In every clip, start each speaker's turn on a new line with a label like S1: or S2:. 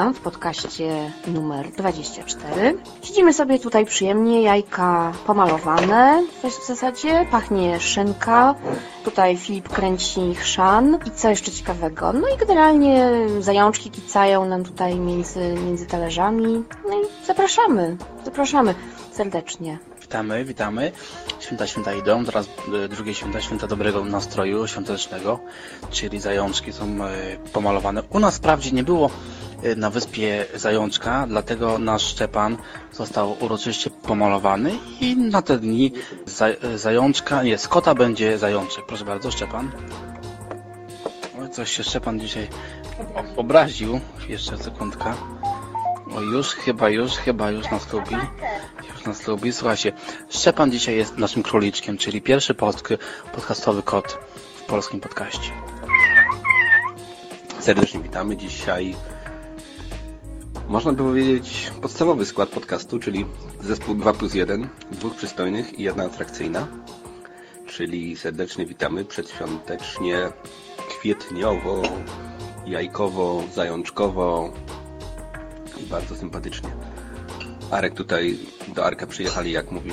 S1: witam w podcaście numer 24. Siedzimy sobie tutaj przyjemnie, jajka pomalowane w zasadzie, pachnie szynka, tutaj Filip kręci chrzan i co jeszcze ciekawego. No i generalnie zajączki kicają nam tutaj między, między talerzami. No i zapraszamy, zapraszamy serdecznie.
S2: Witamy, witamy. Święta, święta idą. Teraz e, drugie święta, święta dobrego nastroju świątecznego, czyli zajączki są e, pomalowane. U nas wprawdzie nie było na wyspie zajączka, dlatego nasz Szczepan został uroczyście pomalowany i na te dni zajączka, nie, z kota będzie zajączek. Proszę bardzo, Szczepan. O, coś się Szczepan dzisiaj obraził. Jeszcze sekundka. O, już, chyba już, chyba już nas lubi. Już nas lubi. Słuchajcie, Szczepan dzisiaj jest naszym króliczkiem, czyli pierwszy polski podcastowy kot w polskim podcaście.
S3: Serdecznie witamy. Dzisiaj można by powiedzieć podstawowy skład podcastu, czyli zespół 2 plus 1, dwóch przystojnych i jedna atrakcyjna. Czyli serdecznie witamy przedświątecznie, kwietniowo, jajkowo, zajączkowo, i bardzo sympatycznie. Arek tutaj, do Arka przyjechali, jak mówi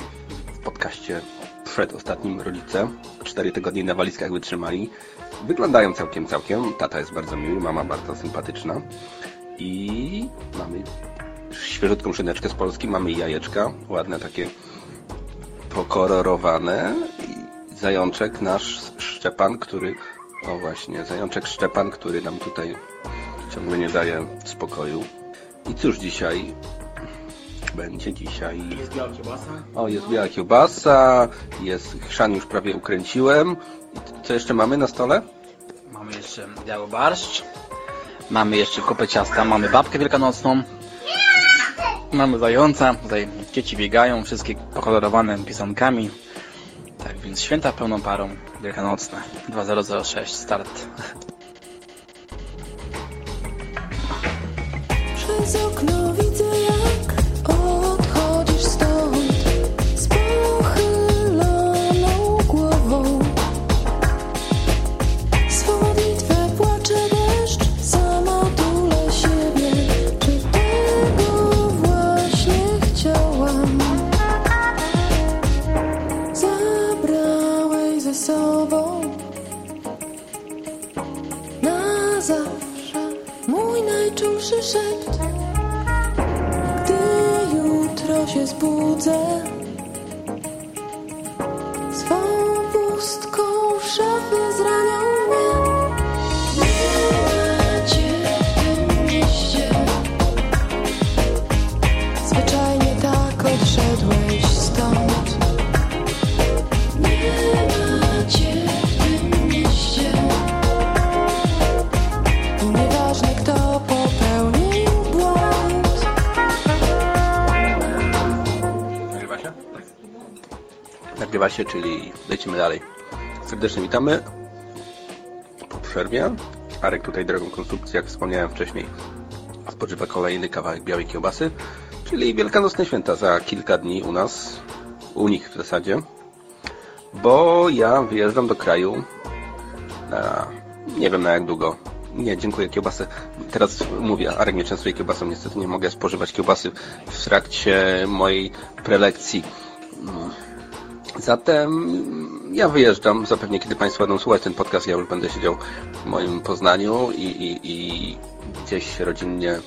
S3: w podcaście przed ostatnim rodzice. Cztery tygodnie na walizkach wytrzymali. Wyglądają całkiem, całkiem. Tata jest bardzo miły, mama bardzo sympatyczna. I mamy świeżutką szyneczkę z Polski, mamy jajeczka, ładne takie pokolorowane. I zajączek nasz Szczepan, który, o właśnie, zajączek Szczepan, który nam tutaj ciągle nie daje spokoju. I cóż dzisiaj będzie dzisiaj...
S2: Jest biała kiełbasa.
S3: O, jest biała kiełbasa, jest chrzan już prawie ukręciłem. I co jeszcze mamy na stole?
S2: Mamy jeszcze biały barszcz. Mamy jeszcze kupę ciasta, mamy babkę wielkanocną. Mamy zająca, tutaj dzieci biegają, wszystkie pokolorowane pisankami. Tak więc święta pełną parą, wielkanocne. 2006, start.
S4: Przez okno widzę jak jutro się
S3: się, czyli lecimy dalej. Serdecznie witamy po przerwie. Arek tutaj drogą konsumpcji, jak wspomniałem wcześniej, spożywa kolejny kawałek białej kiełbasy, czyli wielkanocne święta za kilka dni u nas, u nich w zasadzie, bo ja wyjeżdżam do kraju na, nie wiem na jak długo. Nie, dziękuję, kiełbasy. Teraz mówię, Arek mnie częstuje kiełbasą, niestety nie mogę spożywać kiełbasy w trakcie mojej prelekcji. Mm. Zatem ja wyjeżdżam, zapewne kiedy Państwo będą słuchać ten podcast, ja już będę siedział w moim Poznaniu i, i, i gdzieś rodzinnie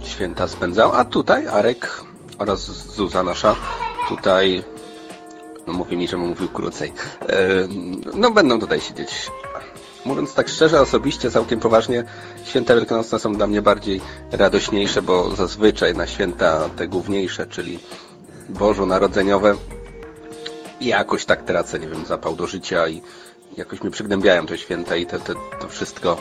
S3: święta spędzał, a tutaj Arek oraz Zuza nasza tutaj no mówi mi, że mówił krócej. No będą tutaj siedzieć. Mówiąc tak szczerze, osobiście, całkiem poważnie, święta wielkanocne są dla mnie bardziej radośniejsze, bo zazwyczaj na święta te główniejsze, czyli bożonarodzeniowe, jakoś tak tracę, nie wiem, zapał do życia i jakoś mi przygnębiają te święta i te, te, to wszystko,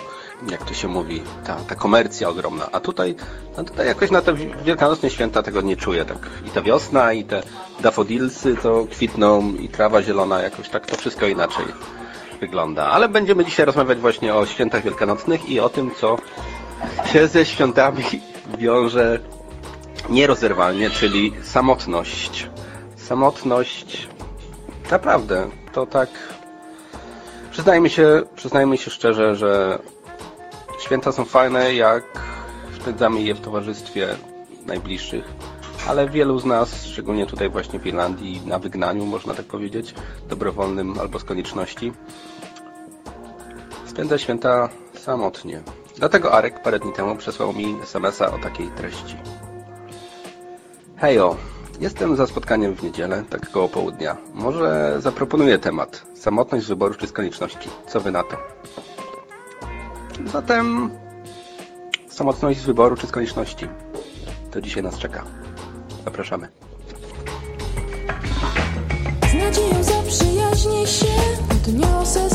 S3: jak to się mówi, ta, ta komercja ogromna. A tutaj, no tutaj jakoś na te wielkanocne święta tego nie czuję. Tak. I ta wiosna, i te dafodilsy to kwitną, i trawa zielona, jakoś tak to wszystko inaczej wygląda. Ale będziemy dzisiaj rozmawiać właśnie o świętach wielkanocnych i o tym, co się ze świątami wiąże nierozerwalnie, czyli samotność. Samotność, naprawdę, to tak Przyznajmy się, przyznajmy się szczerze, że święta są fajne, jak spędzamy je w towarzystwie najbliższych, ale wielu z nas, szczególnie tutaj właśnie w Irlandii, na wygnaniu, można tak powiedzieć, dobrowolnym albo z konieczności, spędza święta samotnie. Dlatego Arek parę dni temu przesłał mi SMS-a o takiej treści. Hejo, Jestem za spotkaniem w niedzielę, tak koło południa. Może zaproponuję temat. Samotność z wyboru czy z konieczności. Co wy na to? Zatem samotność z wyboru czy z konieczności. To dzisiaj nas czeka. Zapraszamy.
S4: Z nadzieją zaprzyjaźnię się, odniosę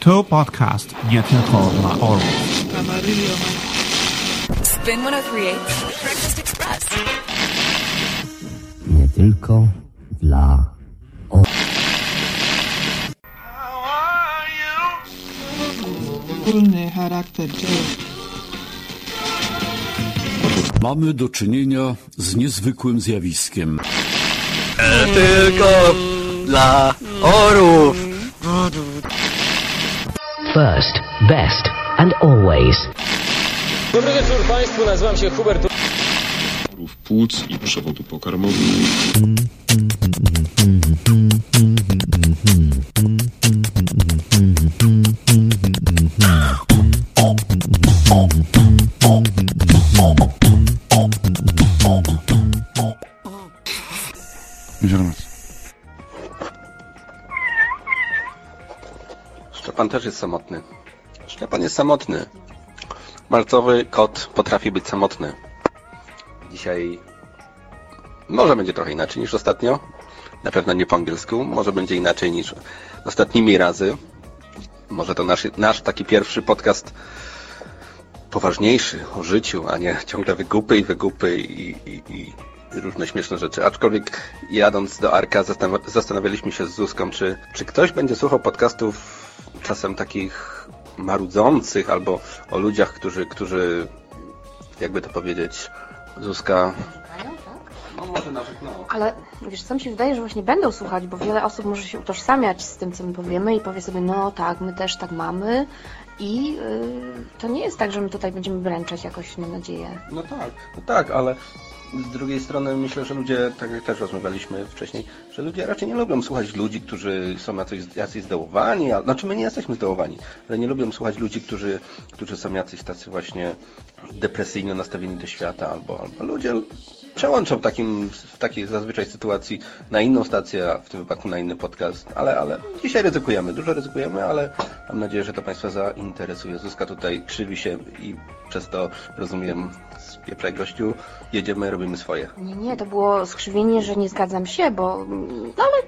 S5: To podcast nie tylko dla orłów.
S6: Spin 1038 Breakfast Express.
S7: nie tylko dla
S8: Wspólny charakter.
S9: Mamy do czynienia z niezwykłym zjawiskiem.
S2: Tylko dla orów!
S7: First, best and always.
S10: Dobry wieczór Państwu, nazywam się Hubert
S11: płuc i przewodu pokarmowego.
S3: Jest samotny. Marcowy kot potrafi być samotny. Dzisiaj może będzie trochę inaczej niż ostatnio. Na pewno nie po angielsku. Może będzie inaczej niż ostatnimi razy. Może to nasz, nasz taki pierwszy podcast poważniejszy o życiu, a nie ciągle wygupy i wygupy i, i, i różne śmieszne rzeczy. Aczkolwiek jadąc do Arka zastan- zastanawialiśmy się z Zuzką, czy, czy ktoś będzie słuchał podcastów czasem takich marudzących albo o ludziach, którzy, którzy jakby to powiedzieć, Zuzka... No może nawet no.
S1: Ale wiesz, co mi się wydaje, że właśnie będą słuchać, bo wiele osób może się utożsamiać z tym, co my powiemy i powie sobie, no tak, my też tak mamy i yy, to nie jest tak, że my tutaj będziemy bręczeć jakoś, mam nadzieję.
S3: No tak, no tak, ale z drugiej strony myślę, że ludzie, tak jak też rozmawialiśmy wcześniej, że ludzie raczej nie lubią słuchać ludzi, którzy są jacyś, jacyś zdołowani, a, znaczy my nie jesteśmy zdołowani, ale nie lubią słuchać ludzi, którzy, którzy są jacyś tacy właśnie depresyjnie nastawieni do świata, albo, albo ludzie przełączą w, takim, w takiej zazwyczaj sytuacji na inną stację, a w tym wypadku na inny podcast, ale, ale dzisiaj ryzykujemy, dużo ryzykujemy, ale mam nadzieję, że to Państwa zainteresuje. Zuzka tutaj krzywi się i przez to rozumiem z pieprzej gościu, jedziemy, robimy swoje.
S1: Nie, nie, to było skrzywienie, że nie zgadzam się, bo no ale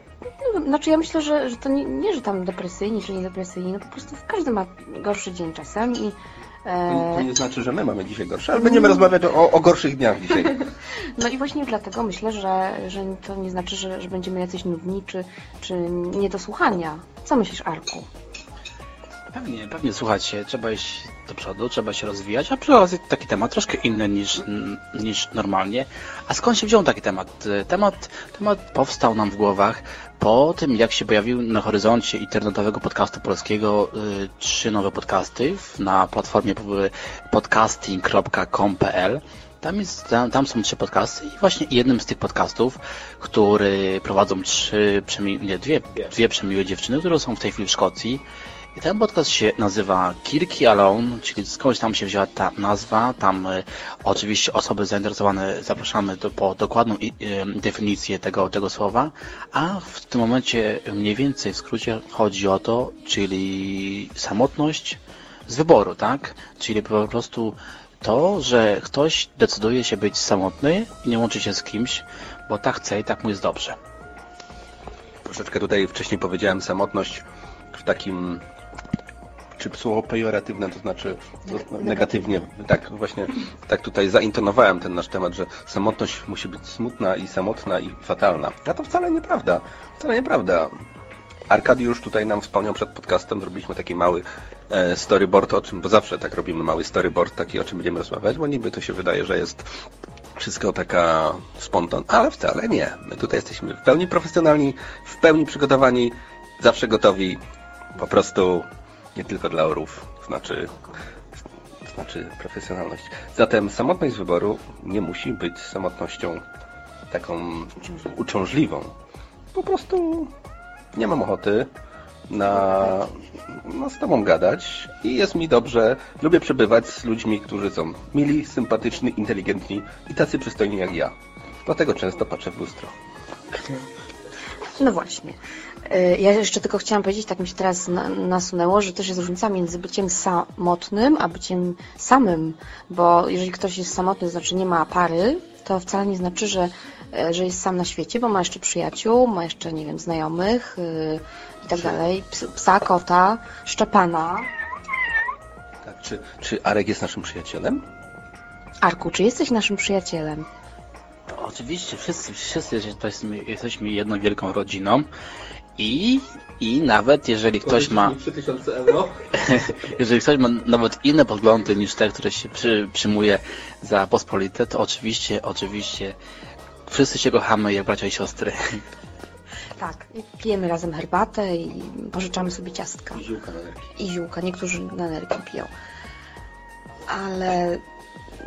S1: no, znaczy ja myślę, że, że to nie, nie, że tam depresyjni czy nie depresyjni, no po prostu każdy ma gorszy dzień czasem i
S3: To,
S1: e,
S3: to nie znaczy, że my mamy dzisiaj gorsze, ale będziemy rozmawiać o, o gorszych dniach dzisiaj.
S1: No i właśnie dlatego myślę, że, że to nie znaczy, że, że będziemy jacyś nudni, czy, czy nie do słuchania. Co myślisz, Arku?
S2: Pewnie, pewnie słuchajcie, trzeba iść do przodu, trzeba się rozwijać, a przy okazji taki temat troszkę inny niż, niż normalnie. A skąd się wziął taki temat? Temat, temat powstał nam w głowach po tym, jak się pojawiły na horyzoncie internetowego podcastu polskiego y, trzy nowe podcasty na platformie podcasting.com.pl. Tam, jest, tam, tam są trzy podcasty i właśnie jednym z tych podcastów, który prowadzą trzy, nie, dwie, dwie przemiłe dziewczyny, które są w tej chwili w Szkocji. I ten podcast się nazywa Kirki Alone, czyli skądś tam się wzięła ta nazwa. Tam y, oczywiście osoby zainteresowane zapraszamy do, po dokładną y, definicję tego, tego słowa. A w tym momencie mniej więcej w skrócie chodzi o to, czyli samotność z wyboru, tak? Czyli po prostu to, że ktoś decyduje się być samotny i nie łączy się z kimś, bo tak chce i tak mu jest dobrze.
S3: Troszeczkę tutaj wcześniej powiedziałem samotność w takim czy słowo pejoratywne, to znaczy to negatywnie, tak właśnie, tak tutaj zaintonowałem ten nasz temat, że samotność musi być smutna i samotna i fatalna. A to wcale nieprawda, wcale nieprawda. Arkadiusz tutaj nam wspomniał przed podcastem, zrobiliśmy taki mały e, storyboard, o czym, bo zawsze tak robimy, mały storyboard, taki o czym będziemy rozmawiać, bo niby to się wydaje, że jest wszystko taka spontan, ale wcale nie. My tutaj jesteśmy w pełni profesjonalni, w pełni przygotowani, zawsze gotowi, po prostu nie tylko dla orów, znaczy, znaczy profesjonalność. Zatem samotność z wyboru nie musi być samotnością taką uciążliwą. Po prostu nie mam ochoty na, no, z tobą gadać i jest mi dobrze. Lubię przebywać z ludźmi, którzy są mili, sympatyczni, inteligentni i tacy przystojni jak ja. Dlatego często patrzę w lustro.
S1: No właśnie. Y, Ja jeszcze tylko chciałam powiedzieć, tak mi się teraz na, nasunęło, że też jest różnica między byciem samotnym, a byciem samym, bo jeżeli ktoś jest samotny, to znaczy nie ma pary, to wcale nie znaczy, że, e, że jest sam na świecie, bo ma jeszcze przyjaciół, ma jeszcze, nie wiem, znajomych yy, i tak dalej, Ps- psa, kota, szczepana.
S3: Tak, czy, czy Arek jest naszym przyjacielem?
S1: Arku, czy jesteś naszym przyjacielem?
S2: Oczywiście, wszyscy, wszyscy jesteśmy, jesteśmy jedną wielką rodziną i, i nawet jeżeli ktoś ma,
S3: 3000 euro?
S2: jeżeli ktoś ma nawet inne poglądy niż te, które się przy, przyjmuje za pospolite, to oczywiście, oczywiście wszyscy się kochamy jak bracia i siostry.
S1: Tak. I pijemy razem herbatę i pożyczamy sobie ciastka.
S3: Ziółka na nerki.
S1: i ziółka. Niektórzy na nerki piją. Ale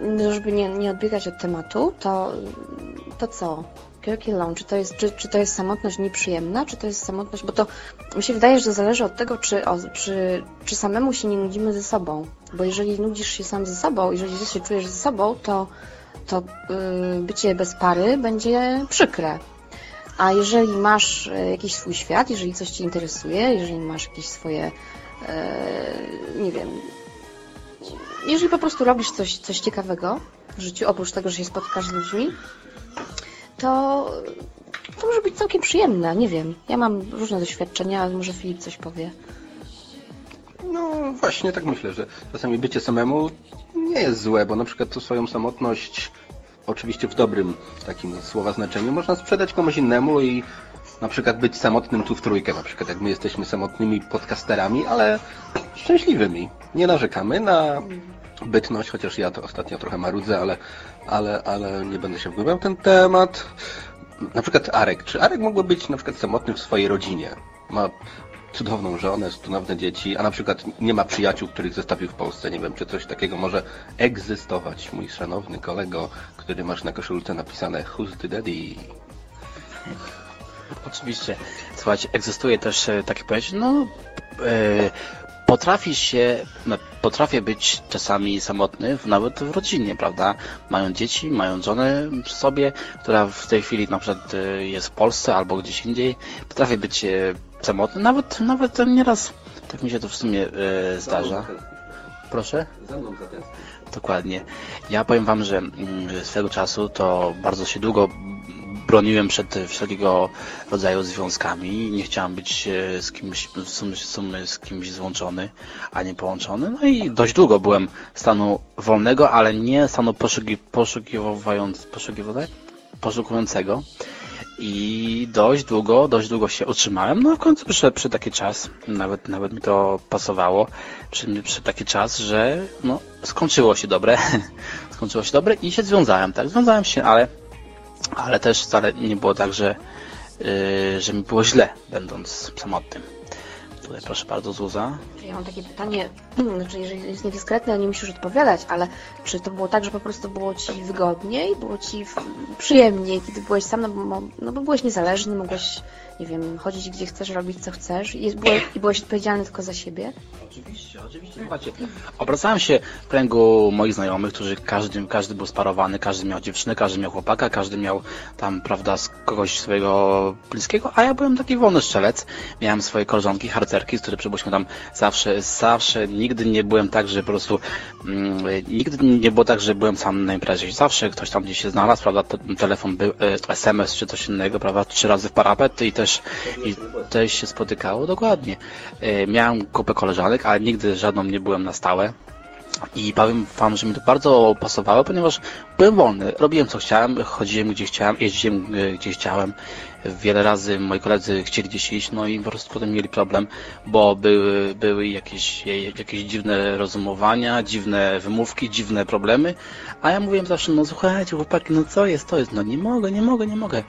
S1: no, żeby nie, nie odbiegać od tematu, to, to co? Long, czy to, jest, czy, czy to jest samotność nieprzyjemna, czy to jest samotność, bo to mi się wydaje, że zależy od tego, czy, o, czy, czy samemu się nie nudzimy ze sobą. Bo jeżeli nudzisz się sam ze sobą, jeżeli się czujesz ze sobą, to, to yy, bycie bez pary będzie przykre. A jeżeli masz e, jakiś swój świat, jeżeli coś Cię interesuje, jeżeli masz jakieś swoje, e, nie wiem, jeżeli po prostu robisz coś, coś ciekawego w życiu, oprócz tego, że się spotykasz z ludźmi, to, to może być całkiem przyjemne, nie wiem. Ja mam różne doświadczenia, ale może Filip coś powie.
S3: No właśnie tak myślę, że czasami bycie samemu nie jest złe, bo na przykład tu swoją samotność, oczywiście w dobrym takim słowa znaczeniu, można sprzedać komuś innemu i na przykład być samotnym tu w trójkę, na przykład jak my jesteśmy samotnymi podcasterami, ale szczęśliwymi. Nie narzekamy na bytność, chociaż ja to ostatnio trochę marudzę, ale, ale, ale nie będę się wgłębiał w ten temat. Na przykład Arek. Czy Arek mógłby być na przykład samotny w swojej rodzinie? Ma cudowną żonę, cudowne dzieci, a na przykład nie ma przyjaciół, których zostawił w Polsce. Nie wiem, czy coś takiego może egzystować. Mój szanowny kolego, który masz na koszulce napisane Who's the Daddy?
S2: Oczywiście. Słuchajcie, egzystuje też e, takie pojęcie, no e, potrafi się, potrafię być czasami samotny, nawet w rodzinie, prawda? Mają dzieci, mają żonę przy sobie, która w tej chwili na przykład e, jest w Polsce albo gdzieś indziej. Potrafię być e, samotny, nawet, nawet nieraz tak mi się to w sumie e, zdarza. Proszę?
S3: Za mną.
S2: Dokładnie. Ja powiem Wam, że mm, swego czasu to bardzo się długo broniłem przed wszelkiego rodzaju związkami. Nie chciałem być e, z kimś, z kimś złączony, a nie połączony. No i dość długo byłem stanu wolnego, ale nie stanu poszuki, poszukiwając, poszukiwając, poszukującego. I dość długo, dość długo się utrzymałem. No w końcu przyszedł przy taki czas, nawet, nawet mi to pasowało, przy, przy taki czas, że no, skończyło się dobre. skończyło się dobre i się związałem, tak? Związałem się, ale, ale też wcale nie było tak, że, yy, że mi było źle, będąc samotnym. Tutaj proszę bardzo, Zuza.
S1: Ja mam takie pytanie, znaczy jeżeli jest niedyskretne, nie musisz odpowiadać, ale czy to było tak, że po prostu było Ci wygodniej, było Ci przyjemniej, kiedy byłeś sam, no bo, no bo byłeś niezależny, mogłeś, nie wiem, chodzić gdzie chcesz, robić co chcesz i, byłeś, i byłeś odpowiedzialny tylko za siebie?
S2: Oczywiście, oczywiście. Zobaczcie, obracałem się w kręgu moich znajomych, którzy każdy, każdy był sparowany, każdy miał dziewczynę, każdy miał chłopaka, każdy miał tam, prawda, kogoś swojego bliskiego, a ja byłem taki wolny strzelec. Miałem swoje koleżanki, harcerki, z których przybyliśmy tam zawsze, zawsze, nigdy nie byłem tak, że po prostu, mm, nigdy nie było tak, że byłem sam na imprezie. Zawsze ktoś tam gdzieś się znalazł, prawda, te- telefon był, e, SMS czy coś innego, prawda, trzy razy w parapet i też, i też się spotykało, dokładnie. E, Miałem kupę koleżanek, ale nigdy żadną nie byłem na stałe. I powiem wam, że mi to bardzo pasowało, ponieważ byłem wolny. Robiłem co chciałem, chodziłem gdzie chciałem, jeździłem e, gdzie chciałem. Wiele razy moi koledzy chcieli gdzieś iść, no i po prostu potem mieli problem, bo były, były jakieś, jakieś dziwne rozumowania, dziwne wymówki, dziwne problemy. A ja mówiłem zawsze, no słuchajcie chłopaki, no co jest, to jest, no nie mogę, nie mogę, nie mogę.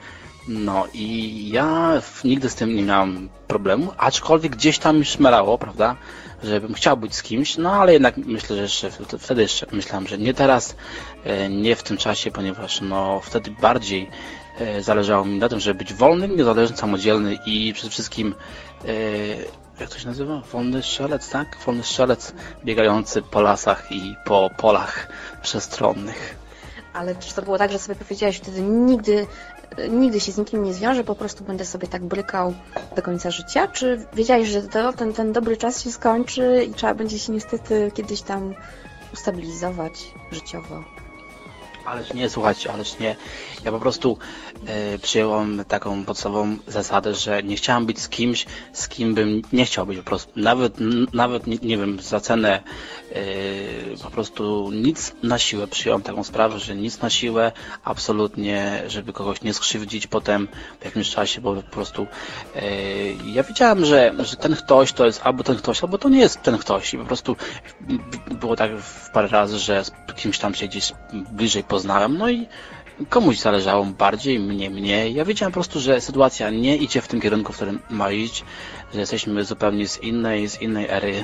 S2: No i ja nigdy z tym nie miałem problemu, aczkolwiek gdzieś tam mi szmerało, prawda, żebym chciał być z kimś, no ale jednak myślę, że jeszcze wtedy jeszcze myślałem, że nie teraz, e, nie w tym czasie, ponieważ no wtedy bardziej zależało mi na tym, żeby być wolnym, niezależny, samodzielny i przede wszystkim e, jak to się nazywa? Wolny strzelec, tak? Wolny strzelec biegający po lasach i po polach przestronnych.
S1: Ale czy to było tak, że sobie powiedziałaś wtedy nigdy, nigdy się z nikim nie zwiążę, po prostu będę sobie tak brykał do końca życia? Czy wiedziałaś, że to, ten, ten dobry czas się skończy i trzeba będzie się niestety kiedyś tam ustabilizować życiowo?
S2: Ależ nie, słuchajcie, ależ nie. Ja po prostu e, przyjąłem taką podstawową zasadę, że nie chciałem być z kimś, z kim bym nie chciał być po prostu. Nawet, nawet nie, nie wiem, za cenę e, po prostu nic na siłę. Przyjąłem taką sprawę, że nic na siłę, absolutnie, żeby kogoś nie skrzywdzić potem w jakimś czasie, bo po prostu e, ja wiedziałem, że, że ten ktoś to jest albo ten ktoś, albo to nie jest ten ktoś. I po prostu było tak w parę razy, że z kimś tam się gdzieś bliżej poznałem, no i komuś zależało bardziej, mnie mniej. Ja wiedziałem po prostu, że sytuacja nie idzie w tym kierunku, w którym ma iść, że jesteśmy zupełnie z innej, z innej ery,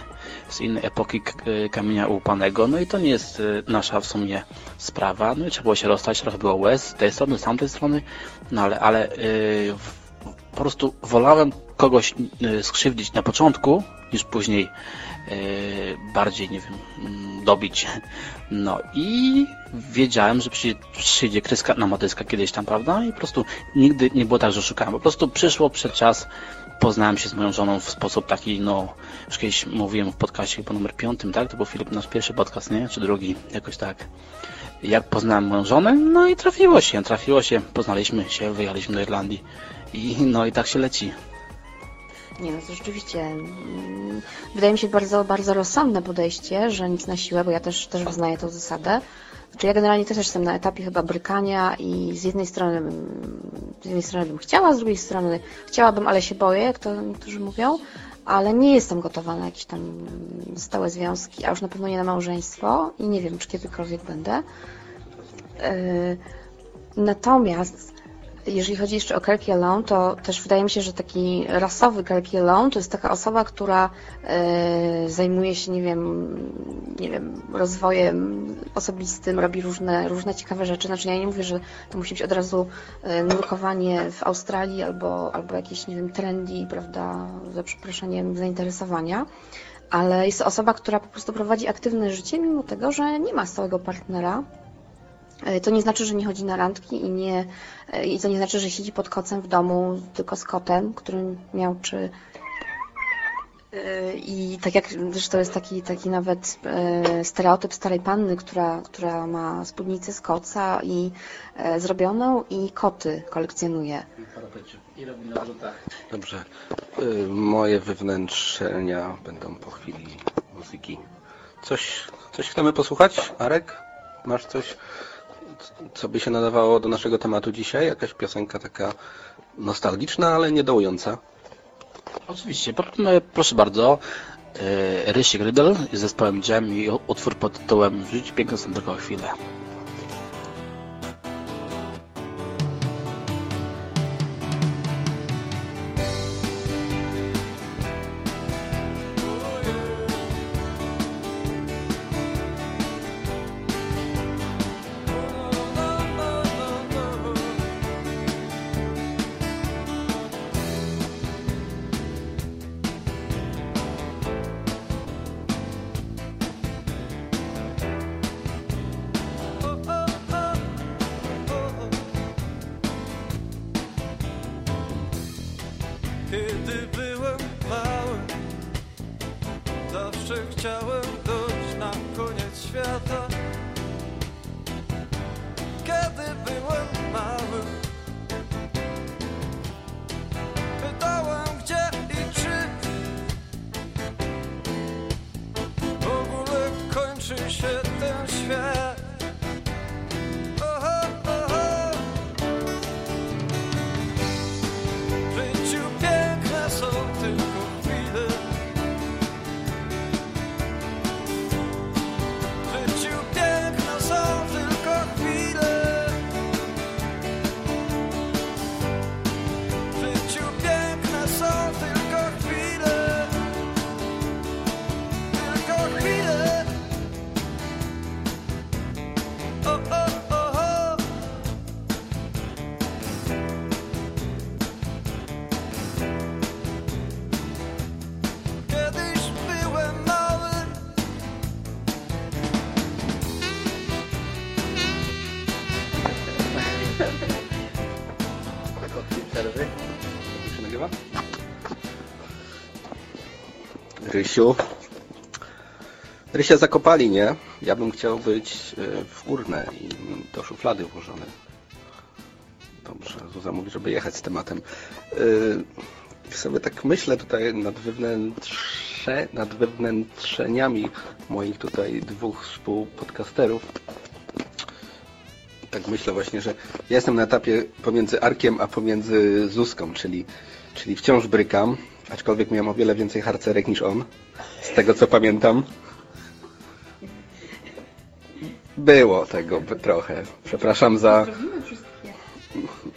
S2: z innej epoki k- kamienia upanego, no i to nie jest y, nasza w sumie sprawa. No i trzeba było się rozstać, trochę było łez z tej strony, z tamtej strony, no ale, ale yy, po prostu wolałem kogoś skrzywdzić na początku, niż później bardziej, nie wiem, mm, dobić. No i wiedziałem, że przyjdzie, przyjdzie kryska na motyska kiedyś tam, prawda? I po prostu nigdy nie było tak, że szukałem. Po prostu przyszło przed czas, poznałem się z moją żoną w sposób taki, no, już kiedyś mówiłem w podcaście chyba numer piątym, tak? To był Filip, nasz pierwszy podcast, nie? Czy drugi? Jakoś tak. Jak poznałem moją żonę, no i trafiło się, trafiło się, poznaliśmy się, wyjechaliśmy do Irlandii i no i tak się leci.
S1: Nie, no to rzeczywiście mm, wydaje mi się bardzo, bardzo rozsądne podejście, że nic na siłę, bo ja też, też wyznaję tę zasadę. Znaczy ja generalnie też jestem na etapie chyba brykania i z jednej strony mm, z jednej strony bym chciała, z drugiej strony chciałabym, ale się boję, jak to niektórzy mówią, ale nie jestem gotowa na jakieś tam mm, stałe związki, a już na pewno nie na małżeństwo i nie wiem, czy kiedykolwiek będę. Yy, Natomiast jeżeli chodzi jeszcze o Kelki Alone, to też wydaje mi się, że taki rasowy Kelki Alone to jest taka osoba, która e, zajmuje się, nie wiem, nie wiem, rozwojem osobistym, robi różne, różne ciekawe rzeczy. Znaczy ja nie mówię, że to musi być od razu e, nurkowanie w Australii albo, albo jakieś, nie wiem, trendy, prawda, za przeproszeniem, zainteresowania. Ale jest osoba, która po prostu prowadzi aktywne życie, mimo tego, że nie ma stałego partnera. E, To nie znaczy, że nie chodzi na randki i, nie, e, i to nie znaczy, że siedzi pod kocem w domu tylko z kotem, który miał czy e, i tak jak zresztą jest taki, taki nawet stereotyp starej panny, która, która ma spódnicę z koca i zrobioną i koty kolekcjonuje.
S2: I robi na wrzutach.
S3: Dobrze. Moje wywnętrzenia będą po chwili muzyki. Coś, coś chcemy posłuchać? Arek? Masz coś, co by się nadawało do naszego tematu dzisiaj? Jakaś piosenka taka nostalgiczna, ale nie dołująca.
S2: Oczywiście, proszę bardzo. e, Rysik Riddle z zespołem Jam i utwór pod tytułem Żyć piękne są tylko chwile.
S3: Rysiu. Rysia zakopali, nie? Ja bym chciał być e, w urne i do szuflady włożony. Dobrze, Zuza mówi, żeby jechać z tematem. Yy, sobie tak myślę tutaj nad, wewnętrze, nad wewnętrzeniami moich tutaj dwóch współpodcasterów. Tak myślę właśnie, że ja jestem na etapie pomiędzy Arkiem, a pomiędzy Zuzką, czyli, czyli wciąż brykam, aczkolwiek miałem o wiele więcej harcerek niż on, z tego co pamiętam. Było tego trochę. Przepraszam za...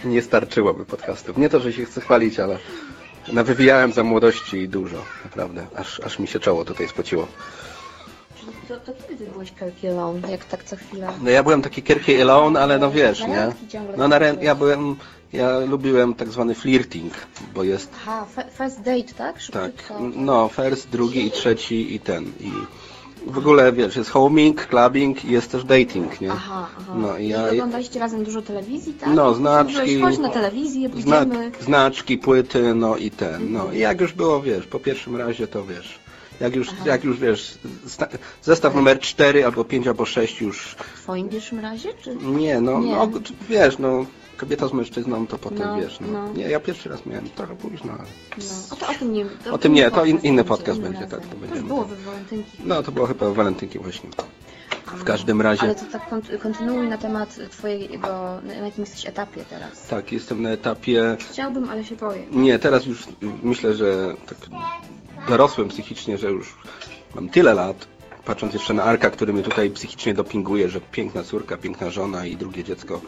S3: Nie starczyłoby podcastów. Nie to, że się chcę chwalić, ale nawywijałem za młodości dużo, naprawdę. Aż, aż mi się czoło tutaj spociło.
S1: To, to kiedy ty byłeś Alone? Jak tak co chwilę?
S3: No ja byłem taki Alone, ale no wiesz, nie? No na
S1: chodziłeś.
S3: ja byłem, ja lubiłem tak zwany flirting, bo jest
S1: Aha, first date, tak?
S3: tak,
S1: Szybciutko.
S3: no first, drugi i trzeci i ten. I w ogóle wiesz, jest homing, clubbing i jest też dating, nie?
S1: Aha, aha.
S3: No i
S1: I
S3: ja...
S1: oglądaliście razem dużo telewizji, tak?
S3: No,
S1: Mówiłeś,
S3: znaczki.
S1: Chodź na telewizję,
S3: Zna,
S1: pójdziemy.
S3: znaczki, płyty, no i ten. No i jak już było, wiesz, po pierwszym razie to wiesz. Jak już, jak już wiesz, sta- zestaw numer 4 albo 5 albo 6 już.
S1: W twoim pierwszym razie, czy?
S3: Nie, no,
S1: Nie.
S3: no wiesz, no kobieta z mężczyzną to potem
S1: No,
S3: wiesz. No.
S1: no.
S3: Nie, ja pierwszy raz miałem trochę późno, ale.
S1: No. O, to, o tym nie. To
S3: O tym nie,
S1: inny
S3: to in-
S1: podcast
S3: inny
S1: będzie,
S3: podcast będzie, tak, to
S1: To było
S3: tak.
S1: we walentynki.
S3: No to było chyba walentynki właśnie. W każdym razie.
S1: Ale to tak kont- kontynuuj na temat twojego, na na jakim jesteś etapie teraz.
S3: Tak, jestem na etapie.
S1: Chciałbym, ale się boję.
S3: Nie, teraz już myślę, że tak dorosłem psychicznie, że już mam tyle lat, patrząc jeszcze na Arka, który mnie tutaj psychicznie dopinguje, że piękna córka, piękna żona i drugie dziecko,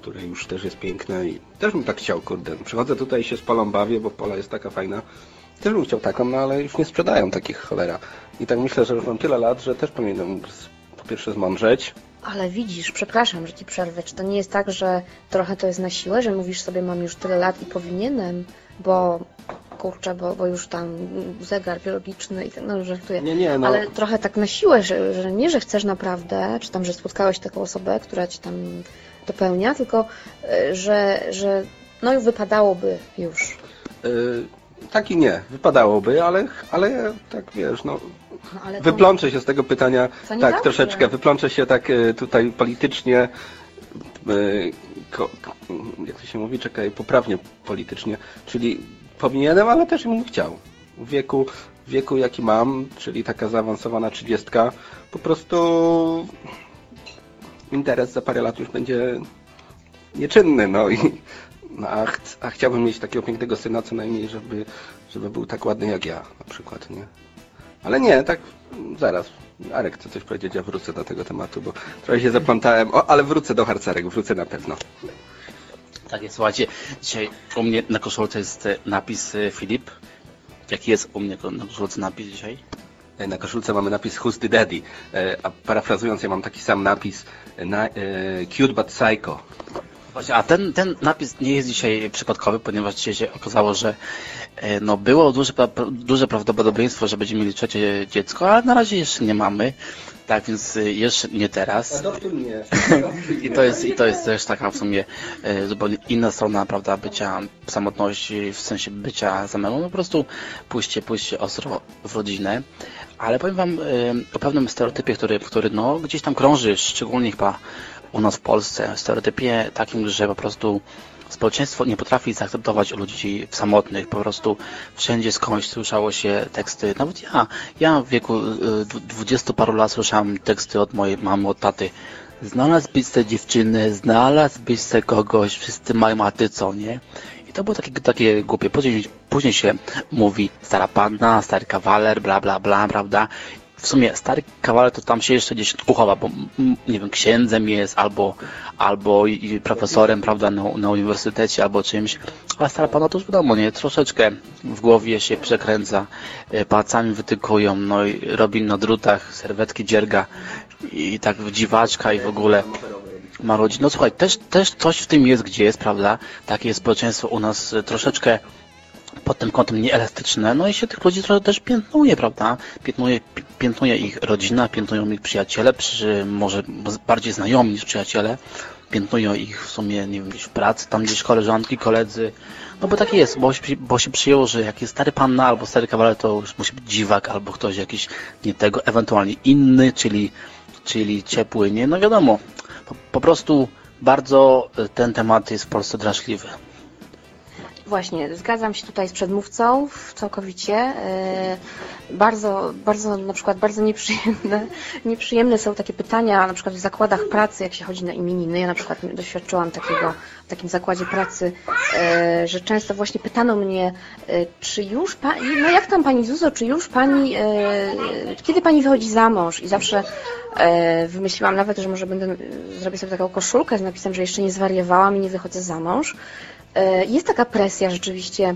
S3: które już też jest piękne i też bym tak chciał, kurde. Przychodzę tutaj i się z Polą bawię, bo Pola jest taka fajna. Też bym chciał taką, no ale już nie sprzedają takich cholera. I tak myślę, że już mam tyle lat, że też powinienem po pierwsze zmądrzeć.
S1: Ale widzisz, przepraszam, że ci przerwę. Czy to nie jest tak, że trochę to jest na siłę, że mówisz sobie, mam już tyle lat i powinienem, bo kurczę, bo, bo już tam zegar biologiczny i tak, no żartuję.
S3: Nie, nie, no.
S1: Ale trochę tak na siłę, że, że nie, że chcesz naprawdę, czy tam, że spotkałeś taką osobę, która ci tam dopełnia, tylko e, że, że no i wypadałoby już.
S3: Yy, tak i nie, wypadałoby, ale, ale tak wiesz, no
S1: No, ale to-
S3: Wyplączę się z tego pytania tak troszeczkę, wyplączę się tak e, tutaj politycznie, jak to się mówi, czekaj, poprawnie politycznie, czyli powinienem, ale też bym chciał. W wieku, w wieku jaki mam, czyli taka zaawansowana trzydziestka, po prostu interes za parę lat już będzie nieczynny, no i no, a, ch a chciałbym mieć takiego pięknego syna co najmniej, żeby, żeby był tak ładny jak ja na przykład, nie? Ale nie, tak zaraz. Arek chce coś powiedzieć, ja wrócę do tego tematu, bo trochę się zaplątałem, o, ale wrócę do harcerek, wrócę na pewno.
S2: Tak jest, słuchajcie, dzisiaj u mnie na koszulce jest e, napis e, Filip. Jaki jest u mnie na koszulce napis dzisiaj?
S3: E, Na koszulce mamy napis Who's the Daddy, a parafrazując ja mam taki sam napis na, e, Cute but Psycho.
S2: Właśnie, a ten, ten napis nie jest dzisiaj przypadkowy, ponieważ dzisiaj się okazało, że e, no, było duże, duże prawdopodobieństwo, że będziemy mieli trzecie dziecko, ale na razie jeszcze nie mamy. Tak więc e, jeszcze nie teraz. I to jest, i to jest też taka w sumie zupełnie inna strona, prawda, bycia samotności, w sensie bycia samemu, no po prostu pójście, pójście ostro w rodzinę. Ale powiem wam o pewnym stereotypie, który, który no, gdzieś tam krąży, szczególnie chyba u nas w Polsce. Stereotypie takim, że po prostu społeczeństwo nie potrafi zaakceptować ludzi samotnych. Po prostu wszędzie skądś słyszało się teksty. Nawet ja, ja w wieku e, dwu- dwudziestu paru lat słyszałem teksty od mojej mamy, od taty. Znalazłbyś dziewczyny, znalazłbyś kogoś, wszyscy mają, a ty co, nie? I to było takie, takie głupie. Później, później się mówi stara panna, stary kawaler, bla, bla, bla, prawda? W sumie stary kawaler to tam się jeszcze gdzieś uchowa, bo mm, nie wiem, księdzem jest, albo, albo profesorem, prawda, na, na uniwersytecie, albo czymś. A stara panna to już wiadomo, nie? Troszeczkę w głowie się przekręca, e, palcami wytykują, no i robi na drutach serwetki dzierga i tak dziwaczka i w ogóle marudzi. No słuchaj, też, też coś w tym jest, gdzie jest, prawda? Takie społeczeństwo u nas e, troszeczkę pod tym kątem nieelastyczne, no i się tych ludzi trochę też piętnuje, prawda? Piętnuje, pi- piętnuje ich rodzina, piętnują ich przyjaciele, przy, może bardziej znajomi niż przyjaciele. piętnują ich w sumie, nie wiem, gdzieś w pracy, tam gdzieś koleżanki, koledzy. No bo tak jest, bo się, bo się przyjęło, że jak jest stary panna albo stary kawaler, to już musi być dziwak albo ktoś jakiś nie tego, ewentualnie inny, czyli, czyli ciepły, nie? No wiadomo, po, prostu bardzo y, ten temat jest w Polsce drażliwy.
S1: Właśnie, zgadzam się tutaj z przedmówcą całkowicie. E, Bardzo, bardzo, na przykład bardzo nieprzyjemne, nieprzyjemne są takie pytania, na przykład w zakładach pracy, jak się chodzi na imieniny. Ja na przykład doświadczyłam takiego takim zakładzie pracy, e, że często właśnie pytano mnie, e, czy już pani, no jak tam pani Zuzo, czy już pani, e, kiedy pani wychodzi za mąż? I zawsze wymyśliłam nawet, że może będę, zrobię sobie taką koszulkę z napisem, że jeszcze nie zwariowałam i nie wychodzę za mąż. Jest taka presja rzeczywiście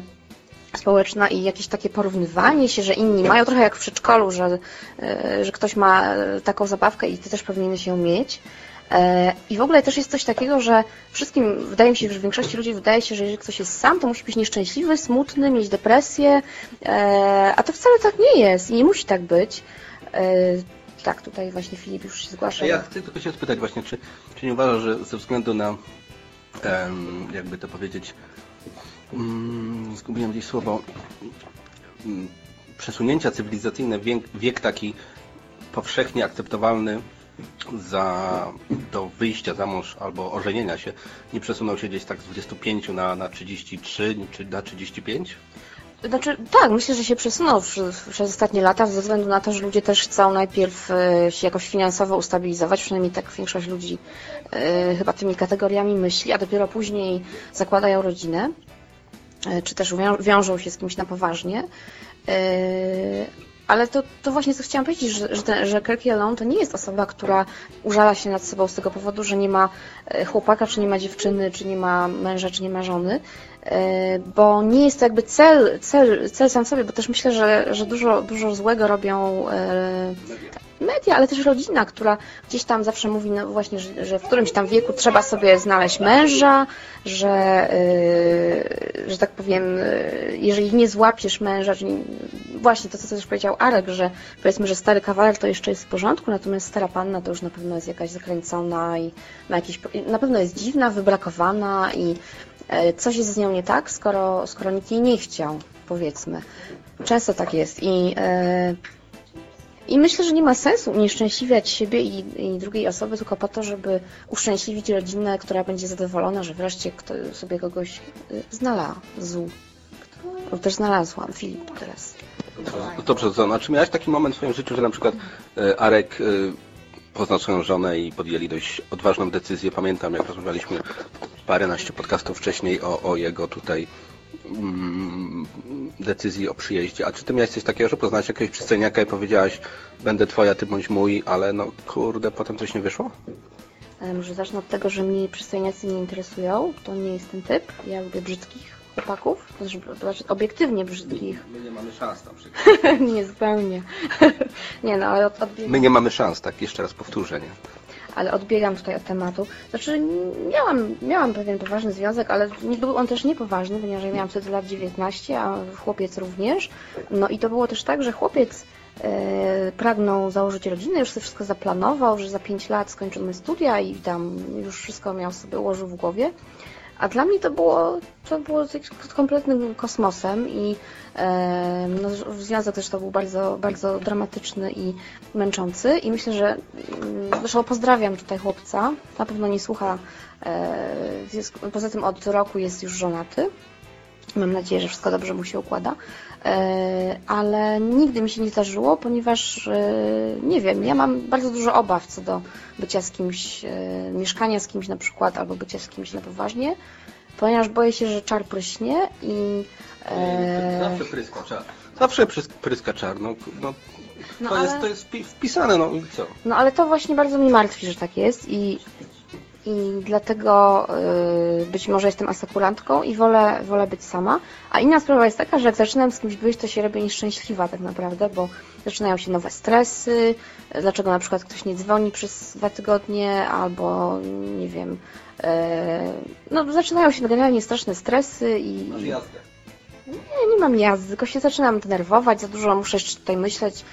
S1: społeczna i jakieś takie porównywanie się, że inni mają trochę jak w przedszkolu, że, że ktoś ma taką zabawkę i ty też powinieneś ją mieć. E, I w ogóle też jest coś takiego, że wszystkim, wydaje mi się, że większości ludzi wydaje się, że jeżeli ktoś jest sam, to musi być nieszczęśliwy, smutny, mieć depresję, e, a to wcale tak nie jest i nie musi tak być. E, Tak, tutaj właśnie Filip już się zgłasza.
S3: Ja chcę tylko się spytać właśnie, czy, czy nie uważasz, że ze względu na, jakby to powiedzieć, mm, zgubiłem gdzieś słowo, mm, przesunięcia cywilizacyjne, wiek, wiek taki powszechnie akceptowalny za, do wyjścia za mąż albo ożenienia się, nie przesunął się gdzieś tak z 25 na, na 33 czy na 35?
S1: Znaczy, tak, myślę, że się przesunął przez, ostatnie lata ze względu na to, że ludzie też chcą najpierw e, się jakoś finansowo ustabilizować, przynajmniej tak większość ludzi e, chyba tymi kategoriami myśli, a dopiero później zakładają rodzinę, e, czy też wią- wiążą się z kimś na poważnie. Ale to, to właśnie co chciałam powiedzieć, że, że, ten, że Alone to nie jest osoba, która użala się nad sobą z tego powodu, że nie ma e, chłopaka, czy nie ma dziewczyny, czy nie ma męża, czy nie ma żony, bo nie jest to jakby cel, cel, cel sam sobie, bo też myślę, że, że dużo, dużo złego robią e, media, ale też rodzina, która gdzieś tam zawsze mówi no właśnie, że, że w którymś tam wieku trzeba sobie znaleźć męża, że, yy, że tak powiem, jeżeli nie złapiesz męża, czyli właśnie to, co też powiedział Arek, że powiedzmy, że stary kawaler to jeszcze jest w porządku, natomiast stara panna to już na pewno jest jakaś zakręcona i ma jakieś, na pewno jest dziwna, wybrakowana i coś jest z nią nie tak, skoro, skoro nikt jej nie chciał, powiedzmy. Często tak jest i yy, i myślę, że nie ma sensu unieszczęśliwiać siebie i, i drugiej osoby tylko po to, żeby uszczęśliwić rodzinę, która będzie zadowolona, że wreszcie kto sobie kogoś y, znalazł. Lub też znalazłam. Filip teraz.
S3: Dobrze, Zona, czy miałeś taki moment w swoim życiu, że na przykład e, Arek e, poznał swoją żonę i podjęli dość odważną decyzję? Pamiętam, jak rozmawialiśmy paręnaście podcastów wcześniej o, o jego tutaj mm, decyzji o przyjeździe. A czy ty miałeś coś takiego, że poznałeś jakiegoś przystojniaka i powiedziałaś, będę twoja, ty bądź mój, ale no kurde, potem coś nie wyszło?
S1: Ale może zacznę od tego, że mnie przystojniacy nie interesują. To nie jest ten typ. Ja lubię brzydkich chłopaków. To znaczy, to znaczy obiektywnie brzydkich.
S3: My nie mamy szans na przykład.
S1: nie, zupełnie. nie no, ale od, odbiegam.
S3: My nie mamy szans, tak? Jeszcze raz powtórzę, nie?
S1: ale odbiegam tutaj od tematu. Znaczy, miałam, miałam pewien poważny związek, ale nie był on też niepoważny, ponieważ ja miałam wtedy lat 19, a chłopiec również. No i to było też tak, że chłopiec e, pragnął założyć rodzinę, już sobie wszystko zaplanował, że za 5 lat skończymy studia i tam już wszystko miał sobie ułożył w głowie. A dla mnie to było, to było kompletnym kosmosem i e, no, związek też to był bardzo, bardzo dramatyczny i męczący i myślę, że mm, zresztą pozdrawiam tutaj chłopca, na pewno nie słucha, e, poza tym od roku jest już żonaty. Mam nadzieję, że wszystko dobrze mu się układa. E, Ale nigdy mi się nie zdarzyło, ponieważ e, nie wiem, ja mam bardzo dużo obaw co do bycia z kimś, e, mieszkania z kimś na przykład, albo bycia z kimś na poważnie, ponieważ boję się, że czar pryśnie i e,
S3: Zawsze pryska czar. Zawsze prys- pryska czar. No, no,
S1: No,
S3: to,
S1: ale-
S3: jest, to jest wpi- wpisane, no i co?
S1: No ale to właśnie bardzo mnie martwi, że tak jest i, i dlatego y, być może jestem asekurantką i wolę, wolę być sama. A inna sprawa jest taka, że jak zaczynam z kimś być, to się robię nieszczęśliwa tak naprawdę, bo zaczynają się nowe stresy, dlaczego na przykład ktoś nie dzwoni przez dwa tygodnie, albo nie wiem, y, no zaczynają się generalnie straszne stresy i...
S3: Masz jazdę.
S1: Nie, nie mam jazdy, tylko się zaczynam denerwować, za dużo muszę jeszcze tutaj myśleć.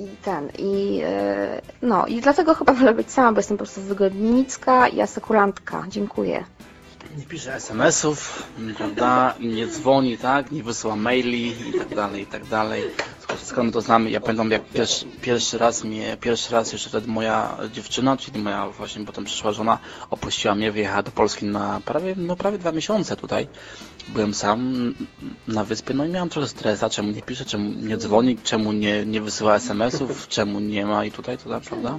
S1: I ten, i e, no, i dlatego chyba wolę być sama, bo jestem po prostu wygodnicka i asekurantka. Dziękuję.
S2: Nie pisze SMS-ów, prawda, nie dzwoni, tak, nie wysyła maili i tak dalej, i tak dalej. My to znamy. Ja pamiętam jak pierwszy, pierwszy raz mnie, pierwszy raz jeszcze wtedy moja dziewczyna, czyli moja właśnie potem przyszła żona, opuściła mnie, wyjechała do Polski na prawie, no prawie dwa miesiące tutaj. Byłem sam na wyspie, no i miałem trochę stresa, czemu nie pisze, czemu nie dzwoni, czemu nie, nie wysyła SMS-ów, czemu nie ma i tutaj, tutaj, prawda?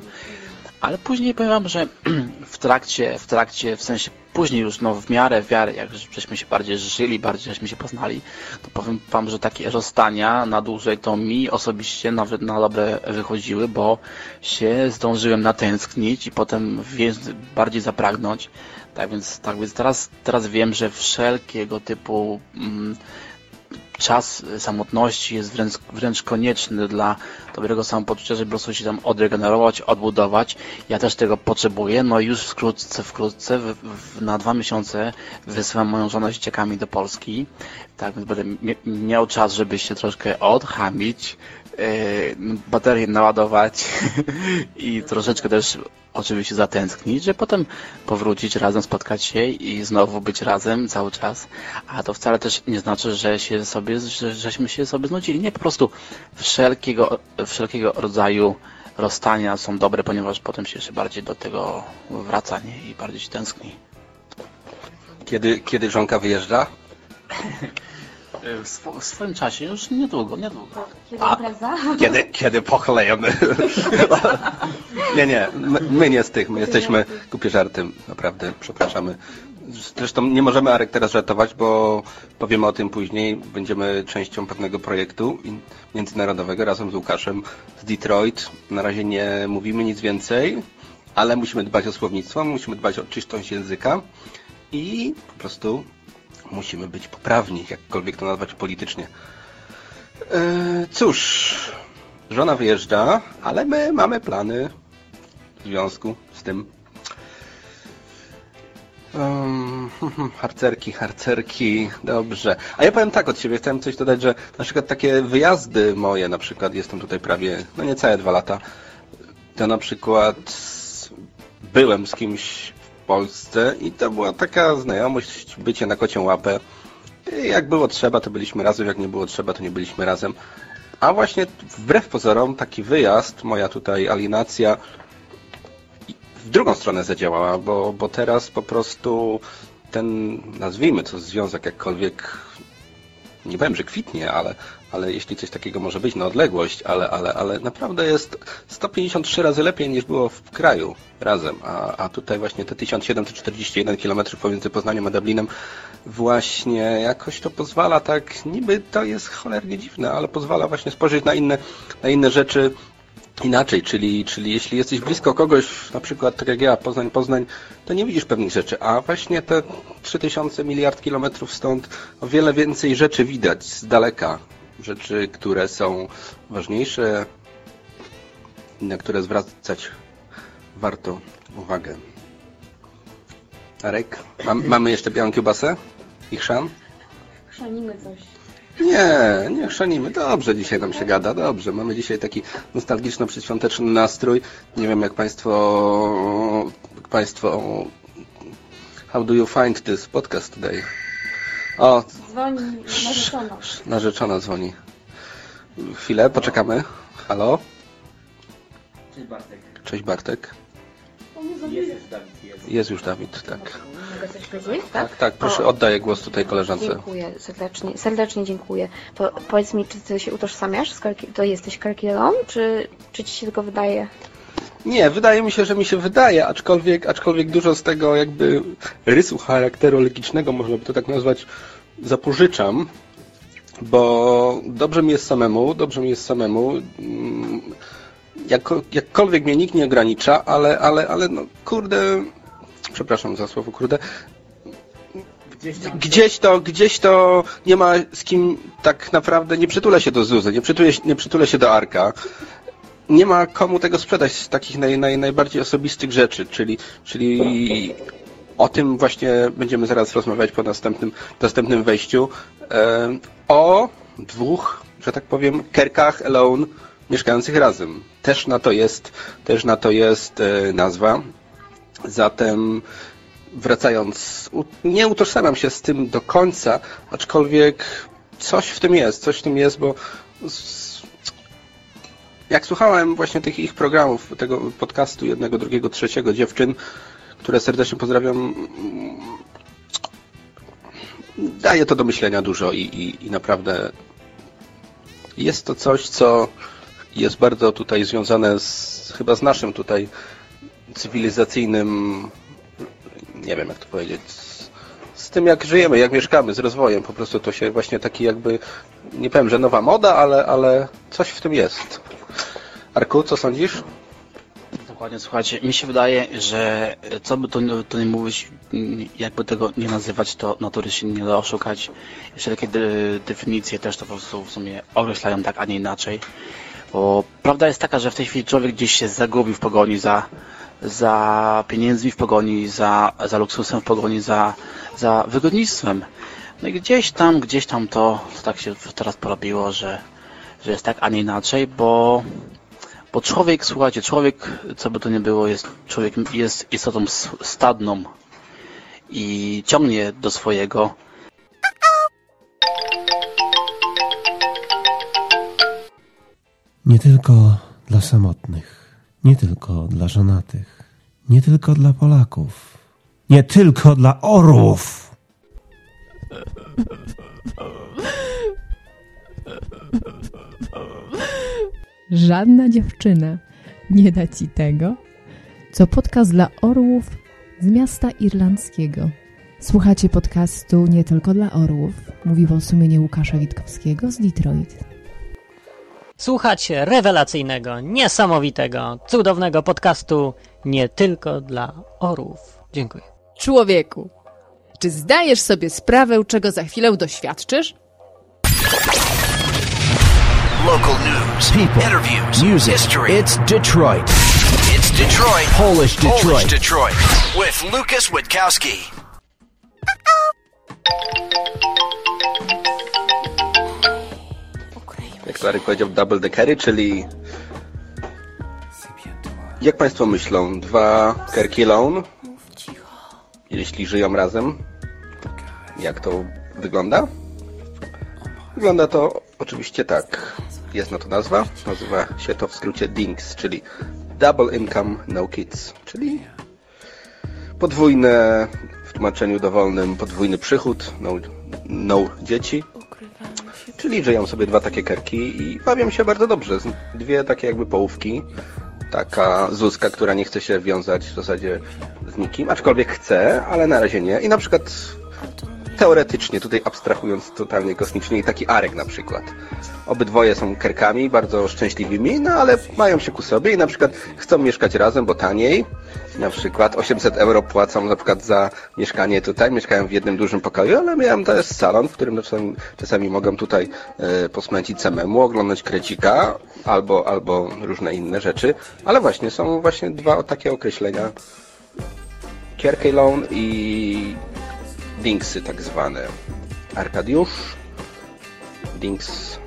S2: Ale później powiem wam, że w trakcie, w trakcie, w sensie później już no w miarę, w miarę, jak żeśmy się bardziej żyli, bardziej żeśmy się poznali, to powiem wam, że takie rozstania na dłużej to mi osobiście nawet na dobre wychodziły, bo się zdążyłem natęsknić i potem bardziej zapragnąć. Tak więc, tak więc teraz, teraz wiem, że wszelkiego typu mm, czas samotności jest wręcz, wręcz konieczny dla dobrego samopoczucia, żeby po prostu się tam odregenerować, odbudować. Ja też tego potrzebuję, no i już wkrótce, wkrótce, w, w, na dwa miesiące wysyłam moją żonę z dzieciakami do Polski. Tak więc będę miał czas, żeby się troszkę odchamić, baterię naładować i troszeczkę też oczywiście zatęsknić, że potem powrócić razem, spotkać się i znowu być razem cały czas. A to wcale też nie znaczy, że się sobie, że, żeśmy się sobie znudzili. Nie, po prostu wszelkiego, wszelkiego rodzaju rozstania są dobre, ponieważ potem się jeszcze bardziej do tego wraca nie? i bardziej się tęskni.
S3: Kiedy, kiedy żonka wyjeżdża?
S2: W, sw w swoim czasie już niedługo, niedługo.
S1: Kiedy impreza?
S3: Kiedy, kiedy pochlejemy. nie, nie, my, my nie z tych, my jesteśmy, kupię żartem, naprawdę, przepraszamy. Zresztą nie możemy Arek teraz żartować, bo powiemy o tym później. Będziemy częścią pewnego projektu międzynarodowego razem z Łukaszem z Detroit. Na razie nie mówimy nic więcej, ale musimy dbać o słownictwo, musimy dbać o czystość języka i po prostu musimy być poprawni, jakkolwiek to nazwać politycznie. Eee, cóż, żona wyjeżdża, ale my mamy plany w związku z tym. Um, harcerki, harcerki, dobrze. A ja powiem tak od siebie, chciałem coś dodać, że na przykład takie wyjazdy moje, na przykład jestem tutaj prawie, no niecałe dwa lata, to na przykład byłem z kimś Polsce i to była taka znajomość, bycie na kocią łapę. I jak było trzeba, to byliśmy razem, jak nie było trzeba, to nie byliśmy razem. A właśnie wbrew pozorom taki wyjazd, moja tutaj alienacja w drugą stronę zadziałała, bo, bo teraz po prostu ten, nazwijmy to związek jakkolwiek, nie powiem, że kwitnie, ale, ale jeśli coś takiego może być na odległość, ale, ale, ale naprawdę jest 153 razy lepiej niż było w kraju razem, a, a tutaj właśnie te 1741 km pomiędzy Poznaniem a Dublinem właśnie jakoś to pozwala tak, niby to jest cholernie dziwne, ale pozwala właśnie spojrzeć na inne, na inne rzeczy inaczej, czyli, czyli jeśli jesteś blisko kogoś, na przykład tak jak ja, Poznań, Poznań, to nie widzisz pewnych rzeczy, a właśnie te 3000 miliard kilometrów stąd o wiele więcej rzeczy widać z daleka. Rzeczy, które są ważniejsze na które zwracać warto uwagę. Arek, mam, mamy jeszcze białą kiełbasę? I chrzan?
S1: Chrzanimy coś.
S3: Nie, nie chrzanimy. Dobrze dzisiaj nam się gada, dobrze. Mamy dzisiaj taki nostalgiczno-przedświąteczny nastrój. Nie wiem jak Państwo, Państwo how do you find this podcast today? O,
S1: Dzwoni narzeczona.
S3: narzeczona dzwoni. Chwilę, poczekamy. Halo?
S2: Cześć Bartek.
S3: Cześć Bartek.
S2: Jest już Dawid, jest.
S3: Jest już Dawid, tak.
S1: Mogę coś powiedzieć?
S3: Tak, tak, proszę, oddaję głos tutaj koleżance.
S1: Dziękuję serdecznie, serdecznie dziękuję. Po, powiedz mi, czy ty się utożsamiasz z Karki, to jesteś Karkielą, czy, czy ci się tylko wydaje?
S3: Nie, wydaje mi się, że mi się wydaje, aczkolwiek, aczkolwiek dużo z tego jakby rysu charakteru logicznego, można by to tak nazwać, zapożyczam, bo dobrze mi jest samemu, dobrze mi jest samemu, mm, jako, jakkolwiek mnie nikt nie ogranicza, ale, ale, ale no kurde, przepraszam za słowo kurde, gdzieś to, gdzieś to nie ma z kim tak naprawdę, nie przytulę się do Zuzy, nie przytulę, nie przytulę się do Arka, nie ma komu tego sprzedać z takich naj, naj, najbardziej osobistych rzeczy, czyli, czyli o tym właśnie będziemy zaraz rozmawiać po następnym, następnym wejściu. E, o dwóch, że tak powiem, kerkach alone mieszkających razem. Też na to jest, też na to jest e, nazwa. Zatem wracając, nie utożsamiam się z tym do końca, aczkolwiek coś w tym jest, coś w tym jest, bo jak słuchałem właśnie tych ich programów, tego podcastu jednego, drugiego, trzeciego dziewczyn, które serdecznie pozdrawiam, daje to do myślenia dużo i, i, i naprawdę jest to coś, co jest bardzo tutaj związane z, chyba z naszym tutaj cywilizacyjnym, nie wiem jak to powiedzieć, z, tym jak żyjemy, jak mieszkamy, z rozwojem. Po prostu to się właśnie taki jakby, nie powiem, że nowa moda, ale, ale coś w tym jest. Arku, co sądzisz?
S2: Dokładnie, słuchajcie, mi się wydaje, że co by to, nie mówić, jakby tego nie nazywać, to natury się nie da oszukać. Jeszcze takie de, definicje też to po prostu w sumie określają tak, a nie inaczej. Bo prawda jest taka, że w tej chwili człowiek gdzieś się zagubił w pogoni za, za pieniędzmi, w pogoni za, za luksusem, w pogoni za, za wygodnictwem. No i gdzieś tam, gdzieś tam to, to tak się teraz porobiło, że, że jest tak, a nie inaczej, bo bo człowiek, słuchajcie, człowiek, co by to nie było, jest człowiekiem, jest istotą stadną i ciągnie do swojego.
S12: Nie tylko dla samotnych, nie tylko dla żonatych, nie tylko dla Polaków, nie tylko dla orłów.
S13: Żadna dziewczyna nie da ci tego, co podcast dla orłów z miasta irlandzkiego. Słuchacie podcastu nie tylko dla orłów, mówiło sumienie Łukasza Witkowskiego z Detroit.
S14: Słuchacie rewelacyjnego, niesamowitego, cudownego podcastu nie tylko dla orłów. Dziękuję.
S15: Człowieku, czy zdajesz sobie sprawę, czego za chwilę doświadczysz?
S16: Local news,
S17: People,
S16: interviews,
S17: music.
S16: history.
S17: It's Detroit.
S16: It's Detroit.
S17: Polish Detroit.
S16: Polish Detroit. With Lucas Witkowski.
S3: Jak Arek powiedział, double deckery, czyli jak Państwo myślą, dwa Kerki Lone, jeśli żyją razem, jak to wygląda? Wygląda to oczywiście tak. Jest na to nazwa. Nazywa się to w skrócie DINKS, czyli Double Income No Kids, czyli podwójne, w tłumaczeniu dowolnym, podwójny przychód, no, no dzieci. Czyli żyją sobie dwa takie kerki i bawią się bardzo dobrze. Dwie takie jakby połówki. Taka Zuzka, która nie chce się wiązać w zasadzie z nikim, aczkolwiek chce, ale na razie nie. I na przykład teoretycznie, tutaj abstrahując totalnie kosmicznie, i taki Arek na przykład. Obydwoje są kerkami, bardzo szczęśliwymi, no ale mają się ku sobie i na przykład chcą mieszkać razem, bo taniej. Na przykład 800 euro płacą na przykład za mieszkanie tutaj, mieszkają w jednym dużym pokoju, ale miałem jest salon, w którym czasami, czasami mogą tutaj e, posmęcić samemu, oglądać krecika albo, albo różne inne rzeczy, ale właśnie są właśnie dwa takie określenia Kierkej Loan i Dinksy tak zwane. Arkadiusz, Dinks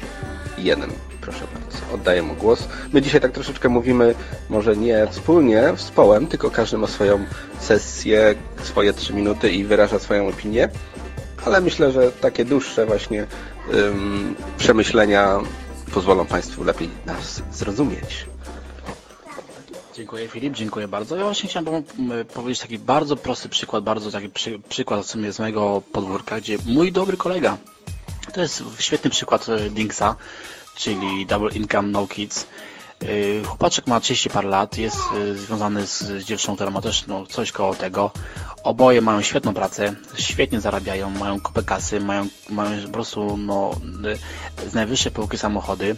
S3: 1. Proszę bardzo, oddaję mu głos. My dzisiaj tak troszeczkę mówimy, może nie wspólnie, z połem, tylko każdy ma swoją sesję, swoje 3 minuty i wyraża swoją opinię. Ale myślę, że takie dłuższe właśnie ym, przemyślenia pozwolą Państwu lepiej nas zrozumieć.
S2: Dziękuję Filip, dziękuję bardzo. Ja właśnie chciałem powiedzieć taki bardzo prosty przykład, bardzo taki przy, przykład w sumie z mojego podwórka, gdzie mój dobry kolega, to jest świetny przykład e, Dinksa, czyli Double Income No Kids. E, Chłopaczek ma 30 par lat, jest e, związany z dziewczyną, która ma też no, coś koło tego. Oboje mają świetną pracę, świetnie zarabiają, mają kupę kasy, mają, mają po prostu no, z najwyższej półki samochody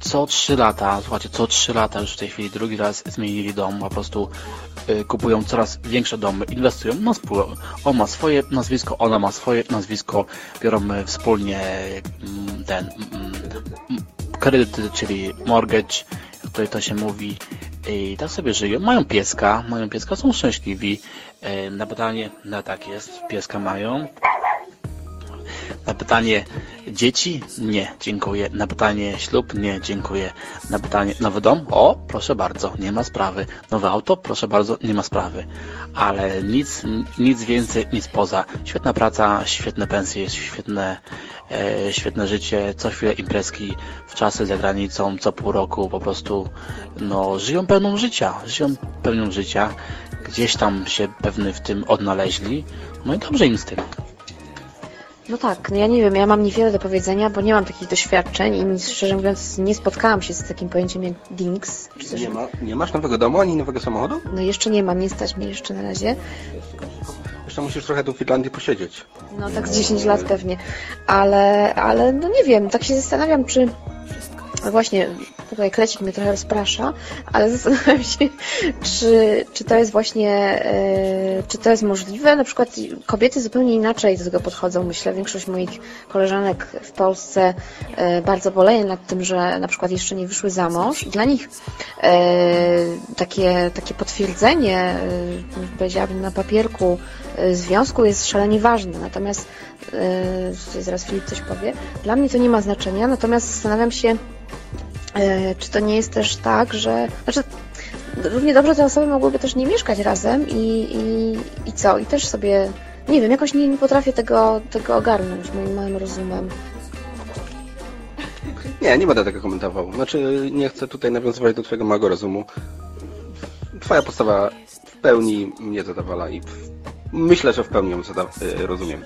S2: co 3 lata, słuchajcie, co 3 lata już w tej chwili drugi raz zmienili dom, po prostu y, kupują coraz większe domy, inwestują na spół. On ma swoje nazwisko, ona ma swoje nazwisko, biorą y, wspólnie mm, ten mm, mm, kredyt, czyli mortgage, tutaj to się mówi, i tak sobie żyją. Mają pieska, mają pieska, są szczęśliwi. Y, Na pytanie, no tak jest, pieska mają. Na pytanie dzieci? Nie, dziękuję. Na pytanie ślub? Nie, dziękuję. Na pytanie nowy dom? O, proszę bardzo, nie ma sprawy. Nowe auto? Proszę bardzo, nie ma sprawy. Ale nic, nic więcej, nic poza. Świetna praca, świetne pensje, świetne, e, świetne życie, co chwilę imprezki, w czasy za granicą, co pół roku, po prostu no, żyją pełną życia, żyją pełnią życia, gdzieś tam się pewny w tym odnaleźli, no i dobrze im z tym.
S1: No tak, no ja nie wiem, ja mam niewiele do powiedzenia, bo nie mam takich doświadczeń i szczerze mówiąc nie spotkałam się z takim pojęciem jak Dings. Czy coś.
S3: Nie, ma, nie masz nowego domu ani nowego samochodu?
S1: No jeszcze nie mam, nie stać mnie jeszcze na razie.
S3: Jeszcze musisz trochę tu w Irlandii posiedzieć.
S1: No tak z 10 lat pewnie. Ale, ale no nie wiem, tak się zastanawiam, czy no właśnie, tutaj krecik mnie trochę rozprasza, ale zastanawiam się, czy, czy to jest właśnie, e, czy to jest możliwe. Na przykład kobiety zupełnie inaczej do tego podchodzą. Myślę, większość moich koleżanek w Polsce e, bardzo boleje nad tym, że na przykład jeszcze nie wyszły za mąż. Dla nich e, takie, takie potwierdzenie, powiedziałabym na papierku, związku jest szalenie ważne. Natomiast, tutaj zaraz Filip coś powie, dla mnie to nie ma znaczenia, natomiast zastanawiam się, Czy to nie jest też tak, że. Znaczy, równie dobrze te osoby mogłyby też nie mieszkać razem i, i, i co? I też sobie. Nie wiem, jakoś nie, nie potrafię tego, tego ogarnąć moim małym rozumem.
S3: Nie, nie będę tego komentował. Znaczy, nie chcę tutaj nawiązywać do Twojego małego rozumu. Twoja postawa w pełni mnie zadowala i myślę, że w pełni ją y, rozumiem.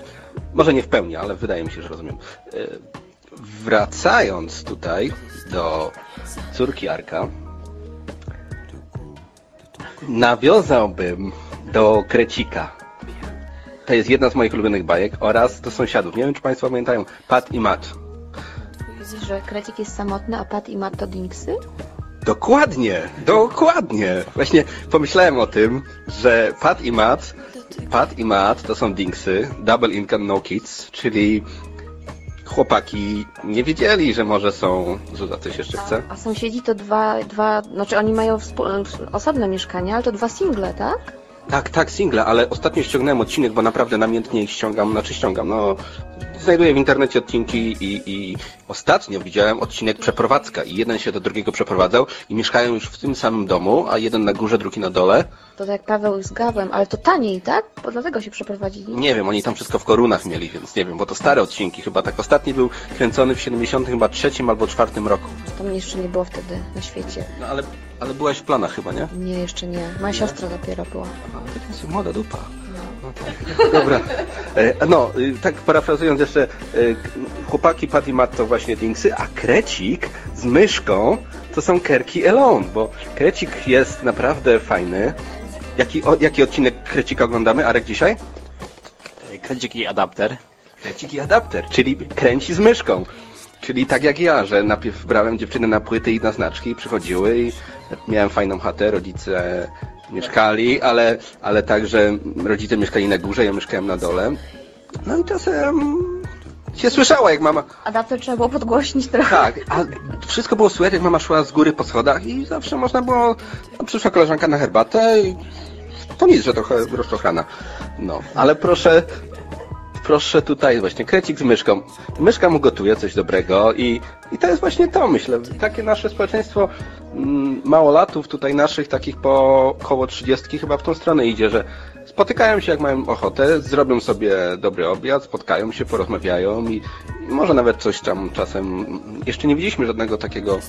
S3: Może nie w pełni, ale wydaje mi się, że rozumiem. Y, Wracając tutaj do córki Arka, nawiązałbym do Krecika. To jest jedna z moich ulubionych bajek oraz do sąsiadów. Nie wiem, czy Państwo pamiętają. Pat i Mat.
S1: Widzisz, że Krecik jest samotny, a Pat i Matt to Dingsy?
S3: Dokładnie, dokładnie. Właśnie pomyślałem o tym, że Pat i Matt, Pat i Matt to są Dingsy, Double Income No Kids, czyli chłopaki nie wiedzieli, że może są... Zuza, coś jeszcze chce?
S1: A sąsiedzi to dwa, dwa znaczy oni mają osobne mieszkania, ale to dwa single, tak?
S3: Tak, tak, single, ale ostatnio ściągnąłem odcinek, bo naprawdę namiętnie ich ściągam, znaczy ściągam, no... Znajduję w internecie odcinki i, i ostatnio widziałem odcinek Przeprowadzka i jeden się do drugiego przeprowadzał i mieszkają już w tym samym domu, a jeden na górze, drugi na dole.
S1: To tak jak Paweł z Gawłem, ale to taniej, tak? Bo dlatego się przeprowadzili.
S3: Nie wiem, oni tam wszystko w korunach mieli, więc nie wiem, bo to stare odcinki chyba, tak ostatni był kręcony w 70 chyba trzecim albo czwartym roku.
S1: To mnie jeszcze nie było wtedy na świecie.
S3: No ale, ale byłaś w planach chyba, nie?
S1: Nie, jeszcze nie. Moja siostra dopiero była.
S3: Jesteś młoda dupa. No tak. Dobra. E, No, y, tak parafrazując jeszcze, y, chłopaki Pat i Matt to właśnie Dingsy, a Krecik z myszką to są Kerki Elon, bo Krecik jest naprawdę fajny. Jaki, o, jaki odcinek Krecika oglądamy, Arek, dzisiaj?
S2: Krecik i adapter.
S3: Krecik i adapter, czyli kręci z myszką. Czyli tak jak ja, że najpierw brałem dziewczynę na płyty i na znaczki i przychodziły i miałem fajną chatę, rodzice mieszkali, ale, ale także rodzice mieszkali na górze, ja mieszkałem na dole. No i czasem się słyszała, jak mama...
S1: Adapter trzeba było podgłośnić trochę.
S3: Tak, a wszystko było słychać, jak mama szła z góry po schodach i zawsze można było... No, przyszła koleżanka na herbatę i to nic, że trochę rozczochrana. No, ale proszę, proszę tutaj właśnie krecik z myszką. Myszka mu gotuje coś dobrego i, i to jest właśnie to, myślę. Takie nasze społeczeństwo mm, małolatów tutaj naszych, takich po koło 30 chyba w tą stronę idzie, że spotykają się jak mają ochotę, zrobią sobie dobry obiad, spotkają się, porozmawiają i, może nawet coś tam czasem... Jeszcze nie widzieliśmy żadnego takiego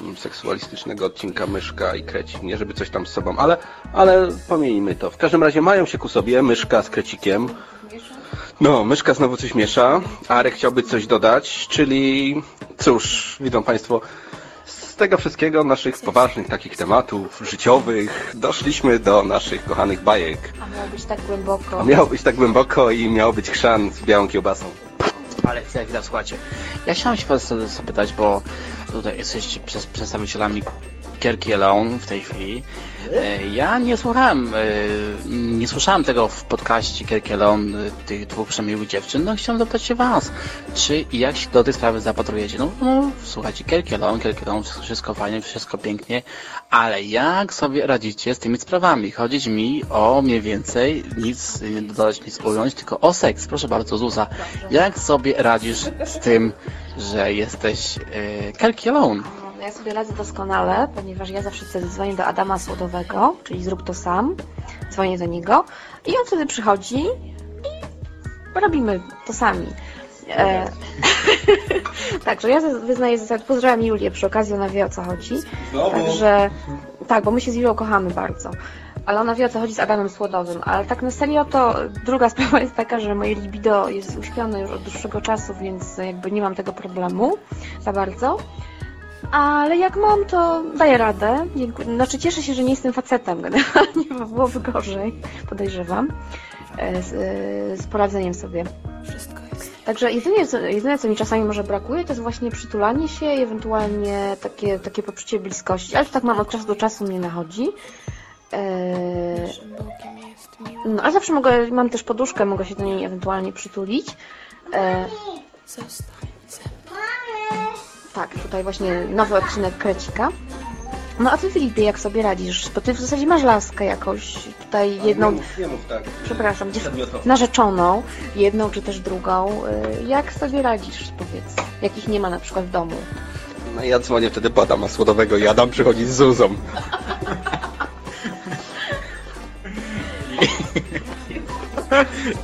S3: mm, seksualistycznego odcinka myszka i krecik, nie żeby coś tam z sobą, ale, ale pomijmy to. W każdym razie mają się ku sobie myszka z krecikiem, no, myszka znowu coś miesza. Arek chciałby coś dodać, czyli cóż, widzą Państwo, z tego wszystkiego, naszych poważnych takich tematów życiowych, doszliśmy do naszych kochanych bajek.
S1: A miało być tak głęboko.
S3: A miało być tak głęboko i miał być chrzan z białą kiełbasą.
S2: Ale chwila, chwila, słuchajcie. Ja chciałem się was zapytać, bo tutaj jesteście przez, przedstawicielami Kerki Alone w tej chwili. E, Ja nie słuchałem, e, nie słyszałem tego w podcaście Kerki Alone, e, tych dwóch przemiłych dziewczyn. No chciałem zapytać się Was, czy i jak się do tej sprawy zapatrujecie? No, no słuchajcie, Kerki Alone, wszystko fajnie, wszystko pięknie, ale jak sobie radzicie z tymi sprawami? Chodzić mi o mniej więcej, nic nie dodać, nic ująć, tylko o seks. Proszę bardzo, Zuza, jak sobie radzisz z tym, że jesteś Alone?
S1: No ja sobie radzę doskonale, ponieważ ja zawsze wtedy dzwonię do Adama Słodowego, czyli zrób to sam. Dzwonię do niego i on wtedy przychodzi i robimy to sami. E, Także ja wyznaję zasadę, pozdrawiam Julię przy okazji, ona wie o co chodzi. Także, tak, bo my się z Julią kochamy bardzo. Ale ona wie o co chodzi z Adamem Słodowym. Ale tak na serio to druga sprawa jest taka, że moje libido jest uśpione już od dłuższego czasu, więc jakby nie mam tego problemu za bardzo. Ale jak mam, to daję radę. Dziękuję. Znaczy cieszę się, że nie jestem facetem generalnie, bo byłoby gorzej, podejrzewam, e, z, e, z poradzeniem sobie. Także jedyne co, jedyne, co mi czasami może brakuje, to jest właśnie przytulanie się i ewentualnie takie, takie poczucie bliskości. Ale to tak mam od czasu do czasu mnie nachodzi. Eee, no, ale zawsze mogę, mam też poduszkę, mogę się do niej ewentualnie przytulić. Eee, tak, tutaj właśnie nowy odcinek Krecika. No a ty Filipie, jak sobie radzisz? Bo ty w zasadzie masz laskę jakąś tutaj jedną,
S3: Nie mów, nie mów tak.
S1: przepraszam, dziew- narzeczoną, jedną czy też drugą. Y, Jak sobie radzisz, powiedz? Jakich nie ma na przykład w domu?
S3: No ja dzwonię wtedy po Adama Słodowego i Adam przychodzi z Zuzą.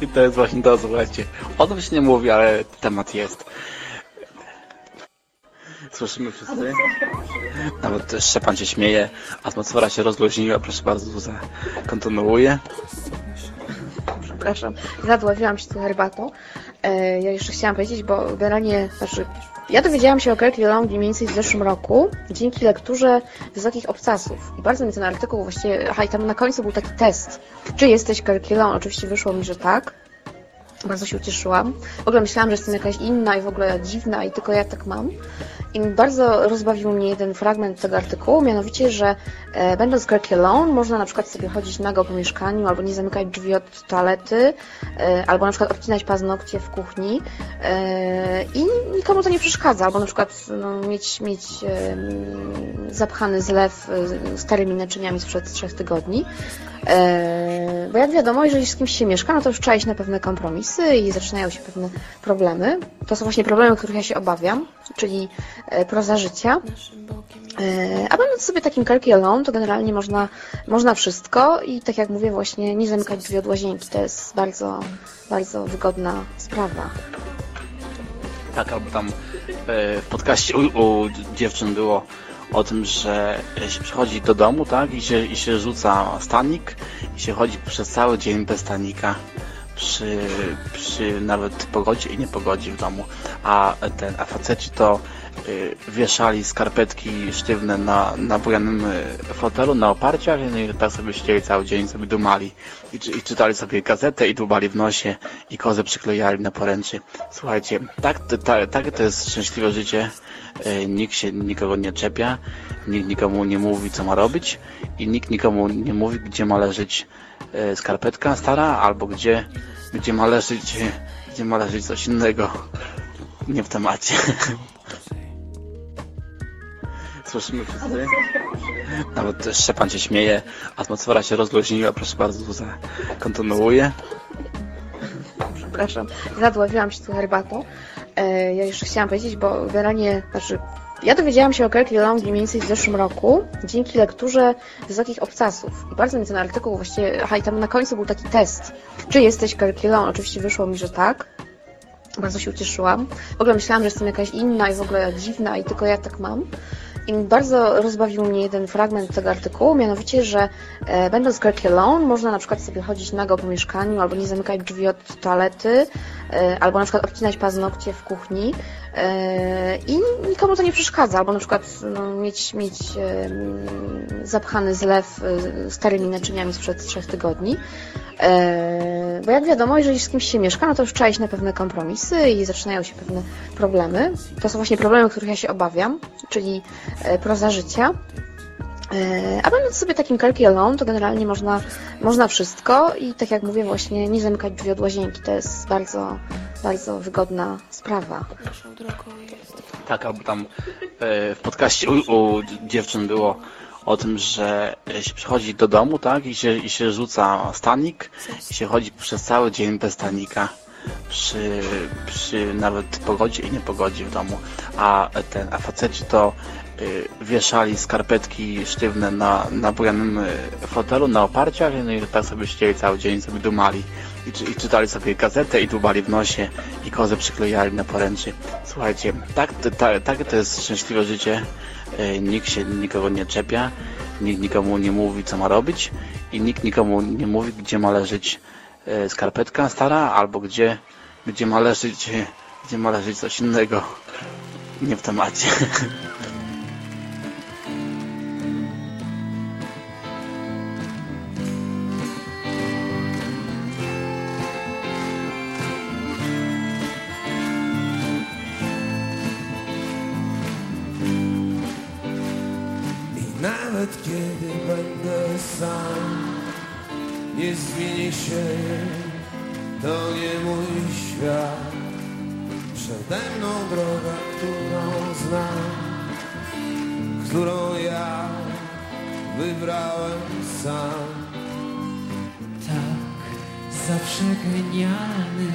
S2: I to jest właśnie to, słuchajcie. O tym się nie mówi, ale temat jest. Słyszymy wszyscy? Nawet Szczepan się śmieje, atmosfera się rozluźniła, proszę bardzo, Zuza kontynuuje.
S1: Przepraszam, zadławiłam się tą herbatą. E, ja jeszcze chciałam powiedzieć, bo generalnie, znaczy, ja dowiedziałam się o Kerki Long mniej więcej w zeszłym roku dzięki lekturze Wysokich Obcasów. I bardzo mnie ten artykuł właściwie, aha, i tam na końcu był taki test. Czy jesteś Long? Oczywiście wyszło mi, że tak. Bardzo się ucieszyłam. W ogóle myślałam, że jestem jakaś inna i w ogóle dziwna i tylko ja tak mam. I bardzo rozbawił mnie jeden fragment tego artykułu, mianowicie, że e, będąc Kirk alone, można na przykład sobie chodzić nago po mieszkaniu, albo nie zamykać drzwi od toalety, e, albo na przykład odcinać paznokcie w kuchni e, i nikomu to nie przeszkadza, albo na przykład no, mieć, mieć zapchany zlew e, starymi naczyniami sprzed trzech tygodni. E, bo jak wiadomo, jeżeli z kimś się mieszka, no to już trzeba iść na pewne kompromisy i zaczynają się pewne problemy. To są właśnie problemy, których ja się obawiam, czyli proza życia. E, A będąc sobie takim alone, to generalnie można, można wszystko i tak jak mówię, właśnie nie zamykać drzwi od łazienki. To jest bardzo, bardzo wygodna sprawa.
S2: Tak, albo tam e, w podcaście u, u dziewczyn było o tym, że się przychodzi do domu, tak, i się, i się rzuca stanik i się chodzi przez cały dzień bez stanika przy, przy nawet pogodzie i niepogodzie w domu, a ten, a faceci to wieszali skarpetki sztywne na, na bujanym y, fotelu, na oparciach no i tak sobie siedzieli cały dzień, sobie dumali i, czy- i czytali sobie gazetę i dłubali w nosie i kozę przyklejali na poręczy. Słuchajcie, tak, tak to jest szczęśliwe życie. Y, Nikt się nikogo nie czepia, nikt nikomu nie mówi co ma robić i nikt nikomu nie mówi gdzie ma leżeć y, skarpetka stara albo gdzie, gdzie ma leżeć gdzie ma leżeć coś innego. Nie w temacie. Słyszymy wszyscy? Nawet Szczepan się śmieje, atmosfera się rozluźniła, proszę bardzo, Zuza kontynuuje.
S1: Przepraszam, zadławiłam się tą herbatą. E, Ja jeszcze chciałam powiedzieć, bo generalnie, znaczy, ja dowiedziałam się o Kirk Long mniej więcej w zeszłym roku dzięki lekturze Wysokich Obcasów. I bardzo mnie ten artykuł właściwie, aha, i tam na końcu był taki test. Czy jesteś Kirk Long? Oczywiście wyszło mi, że tak. Bardzo się ucieszyłam. W ogóle myślałam, że jestem jakaś inna i w ogóle dziwna i tylko ja tak mam. I bardzo rozbawił mnie jeden fragment tego artykułu, mianowicie, że e, będąc Kirk alone, można na przykład sobie chodzić nago po mieszkaniu, albo nie zamykać drzwi od toalety, e, albo na przykład odcinać paznokcie w kuchni e, i nikomu to nie przeszkadza, albo na przykład no, mieć, mieć e, zapchany zlew e, starymi naczyniami sprzed trzech tygodni. E, Bo jak wiadomo, jeżeli z kimś się mieszka, no to już trzeba iść na pewne kompromisy i zaczynają się pewne problemy. To są właśnie problemy, których ja się obawiam, czyli proza życia. E, A będąc sobie takim kelki alone, to generalnie można, można wszystko i tak jak mówię właśnie, nie zamykać drzwi od łazienki. To jest bardzo, bardzo wygodna sprawa.
S2: Tak, albo tam e, w podcaście u, u dziewczyn było o tym, że się przychodzi do domu, tak, i się, i się rzuca stanik i się chodzi przez cały dzień bez stanika przy, przy nawet pogodzie i niepogodzie w domu, a ten, a faceci to y, wieszali skarpetki sztywne na, na bujanym y, fotelu, na oparciach, no i tak sobie siedzieli cały dzień, sobie dumali i, i czytali sobie gazetę i dubali w nosie i kozę przyklejali na poręczy. Słuchajcie, tak, tak, to jest szczęśliwe życie. Y, Nikt się nikogo nie czepia, nikt nikomu nie mówi, co ma robić i nikt nikomu nie mówi, gdzie ma leżeć skarpetka stara, albo gdzie, gdzie ma leżeć, gdzie ma leżeć coś innego. Nie w temacie.
S17: zawsze genialny,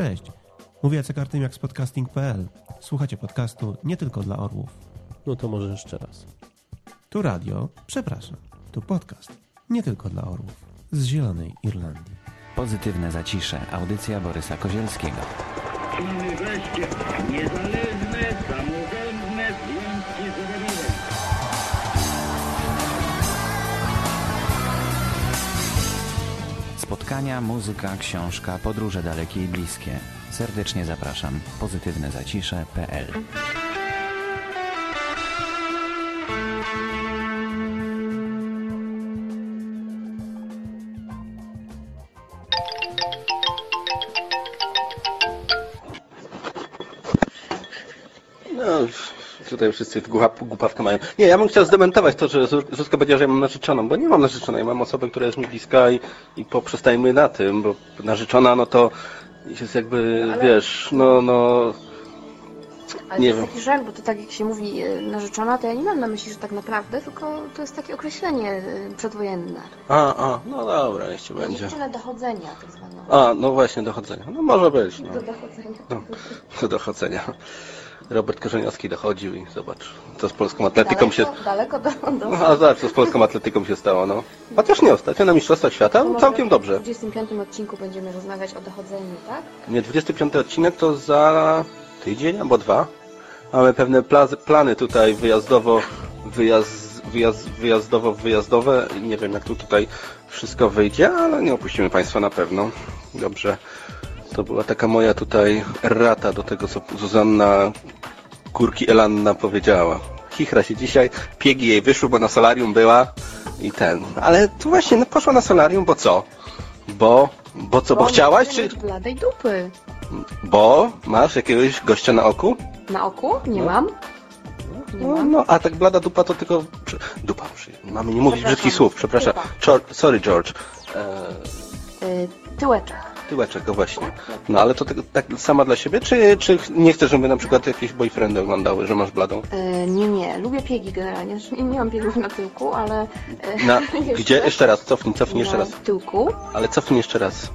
S12: Cześć, mówię Jacek Artymiak z podcasting.pl. Słuchacie podcastu nie tylko dla orłów.
S18: No to może jeszcze raz.
S12: Tu radio, przepraszam, tu podcast nie tylko dla orłów z Zielonej Irlandii.
S19: Pozytywne zacisze. Audycja Borysa Kozielskiego.
S20: Mamy wreszcie niezależne, samorządne
S19: Spotkania, muzyka, książka, podróże dalekie i bliskie. Serdecznie zapraszam. Pozytywnezacisze.pl
S3: No, tutaj wszyscy głupawkę, głupawkę mają. Nie, ja bym chciał zdementować to, że Zu- Zuzka powiedziała, że ja mam narzeczoną, bo nie mam narzeczonej. Mam osobę, która jest mi bliska i, i poprzestajmy na tym, bo narzeczona, no to jest jakby,
S1: Ale-
S3: wiesz, no, no,
S1: Ale
S3: Nie
S1: to jest
S3: wiem.
S1: taki żart, bo to tak jak się mówi e, narzeczona, to ja nie mam na myśli, że tak naprawdę, tylko to jest takie określenie e, przedwojenne.
S3: a, a, no dobra, niech ci będzie.
S1: Dziewczynę dochodzenia tak zwaną.
S3: A, no właśnie, dochodzenia. No może być, no,
S1: Do dochodzenia.
S3: no do dochodzenia. Robert Korzeniowski dochodził i zobacz, co z polską atletyką się...
S1: Daleko, daleko do... do...
S3: No, a zobacz, co z polską atletyką się stało, no. Chociaż nie ostatnio na Mistrzostwach Świata, no, całkiem dobrze.
S1: W 25 odcinku będziemy rozmawiać o dochodzeniu, tak?
S3: Nie, 25 odcinek to za tydzień albo dwa. Mamy pewne plazy, plany tutaj wyjazdowo, wyjazd, wyjazd, wyjazdowo, wyjazdowe. Nie wiem jak tu tutaj wszystko wyjdzie, ale nie opuścimy Państwa na pewno. Dobrze. To była taka moja tutaj rata do tego, co Zuzanna Kurki Elanna powiedziała. Chichra się dzisiaj, piegi jej wyszły, bo na solarium była i ten. Ale tu właśnie no, poszła na solarium, bo co? Bo, bo co, bo chciałaś,
S1: nie
S3: czy
S1: bladej dupy.
S3: bo masz jakiegoś gościa na oku?
S1: Na oku? Nie
S3: No.
S1: mam.
S3: No, no, a tak blada dupa to tylko dupa. Mamy nie mówić brzydkich słów, przepraszam. Czor, sorry, George. E,
S1: Y, tyłeczek.
S3: Tyłeczek, go właśnie. No ale to tak, tak sama dla siebie, czy, czy nie chcesz, żeby na przykład jakieś boyfriendy oglądały, że masz bladą?
S1: Y, nie, nie. Lubię piegi generalnie. Znaczy, Nie, nie mam piegów na tyłku, ale... y,
S3: Na, gdzie? Jeszcze raz, cofnij, cofnij jeszcze
S1: na
S3: raz.
S1: tyłku.
S3: Ale cofnij jeszcze raz.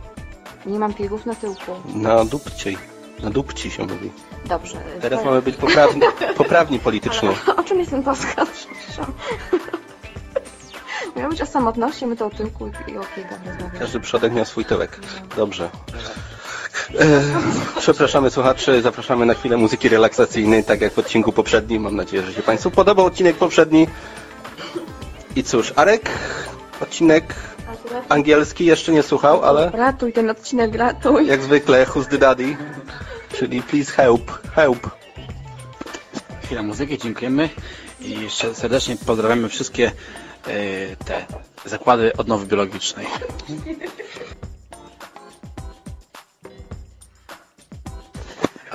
S1: Nie mam piegów na tyłku.
S3: Na dupciej. Na dupci się mówi.
S1: Dobrze.
S3: Teraz mamy być poprawni, poprawni politycznie.
S1: Ale o czym jest ten podcast? Przepraszam. Miał być o samotności, my to o tyłku i, i o piegach rozmawiamy.
S3: Każdy przodek miał swój tyłek. Dobrze. E, przepraszamy słuchaczy, zapraszamy na chwilę muzyki relaksacyjnej, tak jak w odcinku poprzednim. Mam nadzieję, że się Państwu podobał odcinek poprzedni. I cóż, Arek, odcinek angielski jeszcze nie słuchał, ale
S1: Ratuj ten odcinek, ratuj.
S3: jak zwykle Who's the Daddy, czyli please help, help.
S2: Chwila muzyki, dziękujemy i jeszcze serdecznie pozdrawiamy wszystkie te zakłady odnowy biologicznej.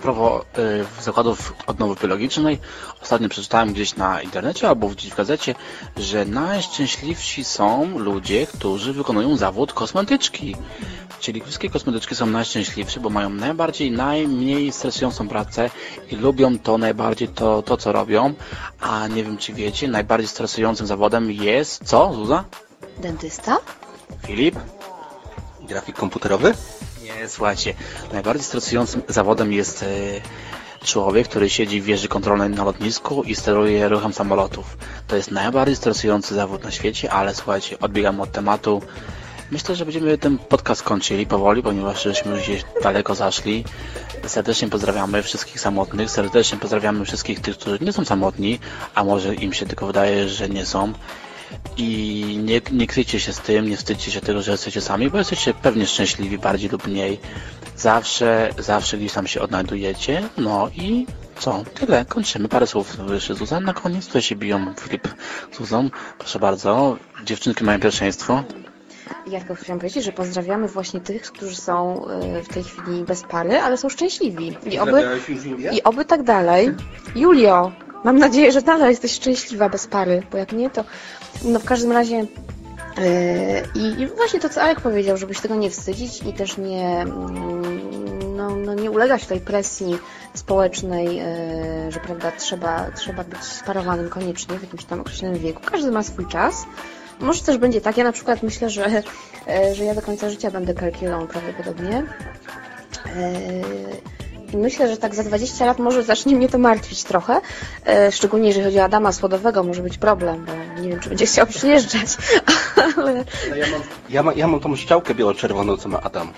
S2: A propos y, zakładów odnowy biologicznej, ostatnio przeczytałem gdzieś na internecie albo gdzieś w gazecie, że najszczęśliwsi są ludzie, którzy wykonują zawód kosmetyczki. Czyli wszystkie kosmetyczki są najszczęśliwsze, bo mają najbardziej, najmniej stresującą pracę i lubią to najbardziej to, to co robią. A nie wiem czy wiecie, najbardziej stresującym zawodem jest co, Zuza?
S1: Dentysta?
S2: Filip?
S3: Grafik komputerowy?
S2: Nie, słuchajcie, najbardziej stresującym zawodem jest e, człowiek, który siedzi w wieży kontrolnej na lotnisku i steruje ruchem samolotów. To jest najbardziej stresujący zawód na świecie, ale słuchajcie, odbiegam od tematu. Myślę, że będziemy ten podcast kończyli powoli, ponieważ żeśmy już gdzieś daleko zaszli. Serdecznie pozdrawiamy wszystkich samotnych, serdecznie pozdrawiamy wszystkich tych, którzy nie są samotni, a może im się tylko wydaje, że nie są. I nie, nie kryjcie się z tym, nie wstydźcie się tego, że jesteście sami, bo jesteście pewnie szczęśliwi bardziej lub mniej. Zawsze, zawsze gdzieś tam się odnajdujecie. No i co? Tyle. Kończymy. Parę słów jeszcze Zuzan na koniec. Tutaj się biją Filip z Zuzą. Proszę bardzo. Dziewczynki mają pierwszeństwo.
S1: Ja tylko chciałam powiedzieć, że pozdrawiamy właśnie tych, którzy są y, w tej chwili bez pary, ale są szczęśliwi. I oby? I oby tak dalej. Julio, mam nadzieję, że dalej jesteś szczęśliwa bez pary, bo jak nie, to no w każdym razie yy, i, właśnie to, co Alek powiedział, żeby się tego nie wstydzić i też nie, mm, no, no nie ulegać tej presji społecznej, yy, że prawda, trzeba, trzeba być sparowanym koniecznie w jakimś tam określonym wieku. Każdy ma swój czas. Może też będzie tak, ja na przykład myślę, że, yy, że ja do końca życia będę kalkielą prawdopodobnie. I myślę, że tak za 20 lat może zacznie mnie to martwić trochę. E, szczególnie jeżeli chodzi o Adama Słodowego, może być problem, bo nie wiem, czy będzie chciał przyjeżdżać. Ale
S3: Ja mam, ja, ma, ja mam tą ściałkę biało-czerwoną, co ma Adam.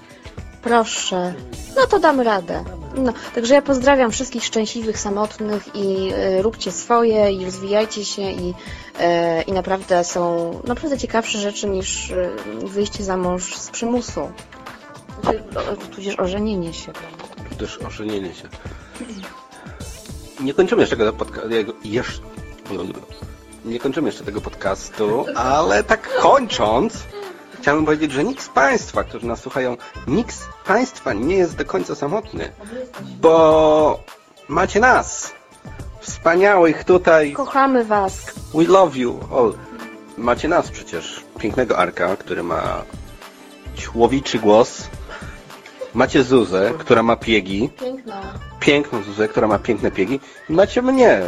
S1: proszę, no to dam radę. No, także ja pozdrawiam wszystkich szczęśliwych, samotnych i e, róbcie swoje i rozwijajcie się i, e, i naprawdę są naprawdę ciekawsze rzeczy niż e, wyjście za mąż z przymusu. Znaczy, o- Tudzież ożenienie się.
S3: Też ożenienie się. Nie kończymy jeszcze tego podcastu. Jeszcze... Nie kończymy jeszcze tego podcastu, ale tak kończąc, chciałbym powiedzieć, że nikt z Państwa, którzy nas słuchają, nikt z Państwa nie jest do końca samotny, bo macie nas, wspaniałych tutaj,
S1: Kochamy Was.
S3: we love you all. Macie nas przecież, pięknego Arka, który ma człowiczy głos, macie Zuzę, która ma piegi,
S1: Piękna.
S3: piękną Zuzę, która ma piękne piegi i macie mnie,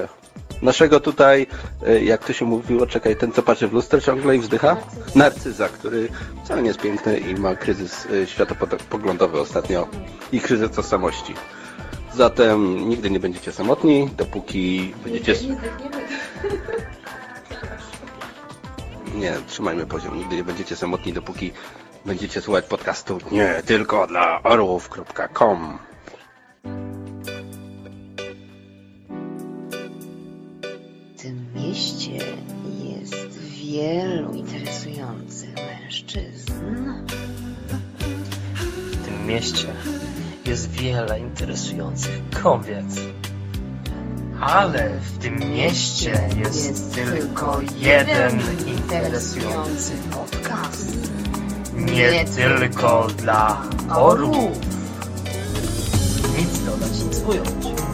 S3: naszego tutaj, e, jak to się mówiło, czekaj, ten co patrzy w lustrze ciągle i wzdycha? Narcyza, który wcale nie jest piękny i ma kryzys e, światopoglądowy ostatnio i kryzys tożsamości. Zatem nigdy nie będziecie samotni, dopóki będziecie... Nie, trzymajmy poziom. Nigdy nie będziecie samotni, dopóki będziecie słuchać podcastu nie tylko dla orłów.com.
S1: W tym mieście jest wielu interesujących mężczyzn.
S10: W tym mieście jest wiele interesujących kobiet. Ale w tym mieście jest, tylko jeden interesujący
S1: podcast.
S10: Nie tylko dla orłów. Nic dodać, nic ująć.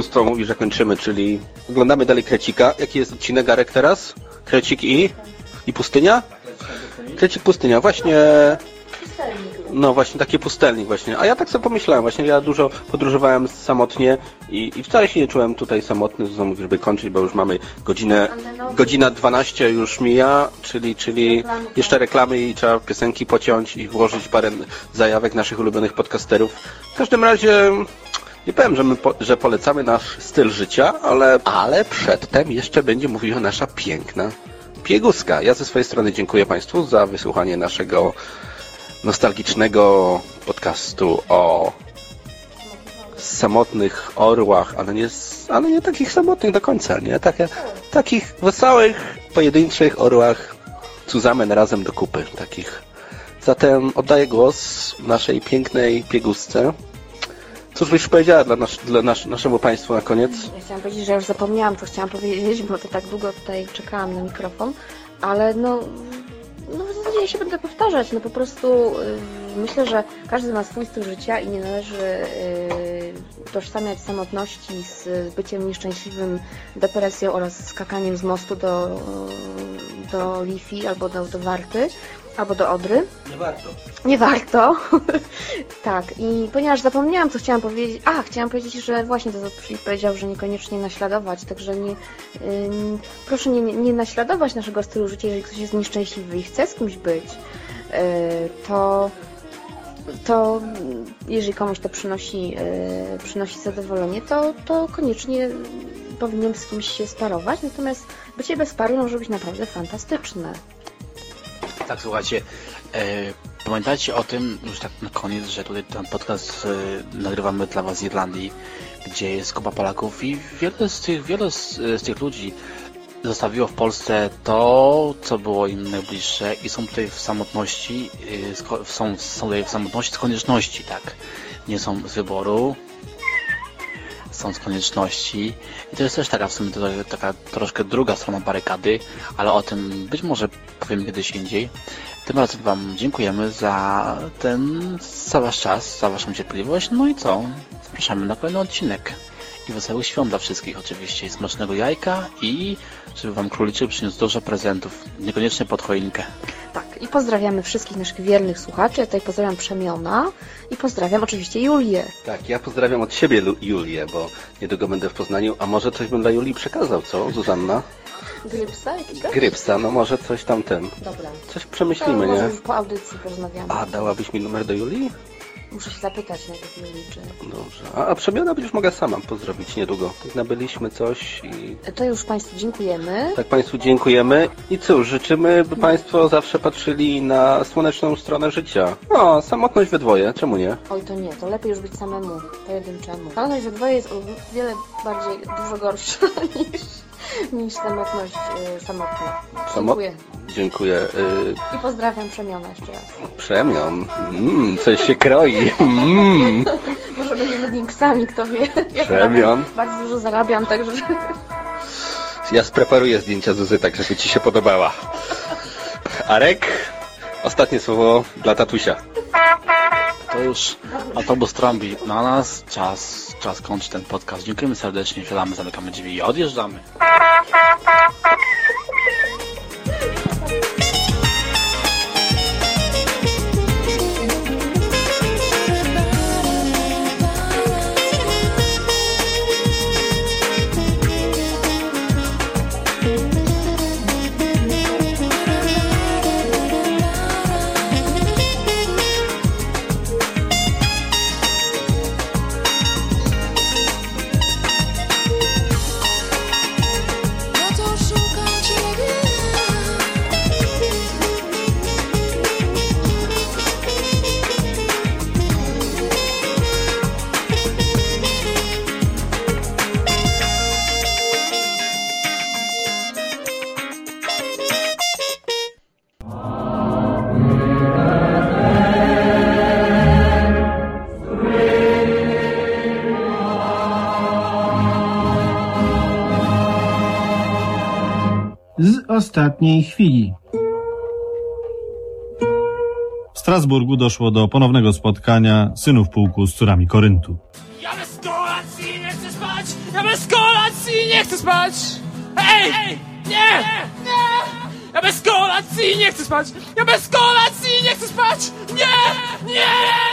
S3: Tu pospólstwo mówi, że kończymy, czyli oglądamy dalej Krecika. Jaki jest odcinek Garek teraz? Krecik i? I pustynia? Krecik pustynia, właśnie... No właśnie, taki pustelnik właśnie. A ja tak sobie pomyślałem, właśnie ja dużo podróżowałem samotnie i, i wcale się nie czułem tutaj samotny, żeby kończyć, bo już mamy godzinę, godzina 12 już mija, czyli, czyli jeszcze reklamy i trzeba piosenki pociąć i włożyć parę zajawek naszych ulubionych podcasterów. W każdym razie nie powiem, że, my po, że polecamy nasz styl życia, ale, ale przedtem jeszcze będzie mówiła nasza piękna pieguska. Ja ze swojej strony dziękuję Państwu za wysłuchanie naszego nostalgicznego podcastu o samotnych orłach, ale nie, ale nie takich samotnych do końca, nie? Takie, takich wesołych, pojedynczych orłach zusammen razem do kupy, takich. Zatem oddaję głos naszej pięknej piegusce. Cóż byś powiedziała dla, nas, dla nas, naszemu Państwu na koniec?
S1: Ja chciałam powiedzieć, że już zapomniałam, co chciałam powiedzieć, bo to tak długo tutaj czekałam na mikrofon, ale no, no w zasadzie ja się będę powtarzać, no po prostu y, myślę, że każdy ma swój styl życia i nie należy y, tożsamiać samotności z byciem nieszczęśliwym, depresją oraz skakaniem z mostu do, do Lifi albo do, do Warty, albo do Odry.
S3: Nie warto.
S1: Nie warto. tak, i ponieważ zapomniałam, co chciałam powiedzieć. A, chciałam powiedzieć, że właśnie to, Filip powiedział, że niekoniecznie naśladować, także nie, ym, proszę nie, nie naśladować naszego stylu życia, jeżeli ktoś jest nieszczęśliwy i chce z kimś być, yy, to to jeżeli komuś to przynosi, yy, przynosi zadowolenie, to, to koniecznie powinien z kimś się sparować, natomiast bycie bez pary może być naprawdę fantastyczne.
S2: Tak, słuchajcie, e, pamiętajcie o tym, już tak na koniec, że tutaj ten podcast e, nagrywamy dla Was z Irlandii, gdzie jest kupa Polaków i wiele z tych, wiele z, z tych ludzi zostawiło w Polsce to, co było im najbliższe i są tutaj w samotności, e, są, są tutaj w samotności z konieczności, tak. Nie są z wyboru, są z konieczności. I to jest też taka w sumie taka troszkę druga strona barykady, ale o tym być może powiem kiedyś indziej. Tym razem Wam dziękujemy za ten, za Wasz czas, za Waszą cierpliwość. No i co? Zapraszamy na kolejny odcinek. I wesołych świąt dla wszystkich oczywiście. Smacznego jajka i żeby Wam króliczy przyniósł dużo prezentów. Niekoniecznie pod choinkę.
S1: Tak, I pozdrawiamy wszystkich naszych wiernych słuchaczy. Ja tutaj pozdrawiam Przemiona i pozdrawiam oczywiście Julię.
S3: Tak, ja pozdrawiam od siebie Lu- Julię, bo niedługo będę w Poznaniu, a może coś bym dla Julii przekazał, co, Zuzanna?
S1: Grypsa jakiegoś?
S3: Grypsa, no może coś tamten.
S1: Dobra.
S3: Coś przemyślimy,
S1: to może
S3: nie?
S1: już po audycji porozmawiamy.
S3: A dałabyś mi numer do Julii?
S1: Muszę się zapytać najpierw Julii.
S3: Dobrze. A, a przemiana będziesz mogła sama pozdrowić niedługo. Tak nabyliśmy coś i
S1: To już Państwu dziękujemy.
S3: tak Państwu dziękujemy. I cóż, życzymy, by Państwo zawsze patrzyli na słoneczną stronę życia. O, samotność we dwoje, czemu nie?
S1: Oj, to nie, to lepiej już być samemu, pojedynczemu. Samotność we dwoje jest o wiele bardziej, dużo gorsza niż, niż samotność y, samotna. Dziękuję.
S3: Dziękuję. Y,
S1: I pozdrawiam Przemiona jeszcze raz.
S3: przemian. Mm, coś się kroi. Mm.
S1: Może będziemy linksami, kto wie. Ja
S3: Przemian.
S1: Bardzo dużo zarabiam, także...
S3: Ja spreparuję zdjęcia Zuzy tak, żeby Ci się podobała. Arek, ostatnie słowo dla tatusia.
S2: To już autobus trąbi na nas. Czas, czas kończyć ten podcast. Dziękujemy serdecznie. Siadamy, zamykamy drzwi i odjeżdżamy.
S21: Ostatniej chwili. W Strasburgu doszło do ponownego spotkania synów pułku z córami Koryntu.
S8: Ja bez kolacji nie chcę spać! Ja bez kolacji nie chcę spać! Hej! Nie! Nie! Ja bez kolacji nie chcę spać! Ja bez kolacji nie chcę spać! Nie! Nie!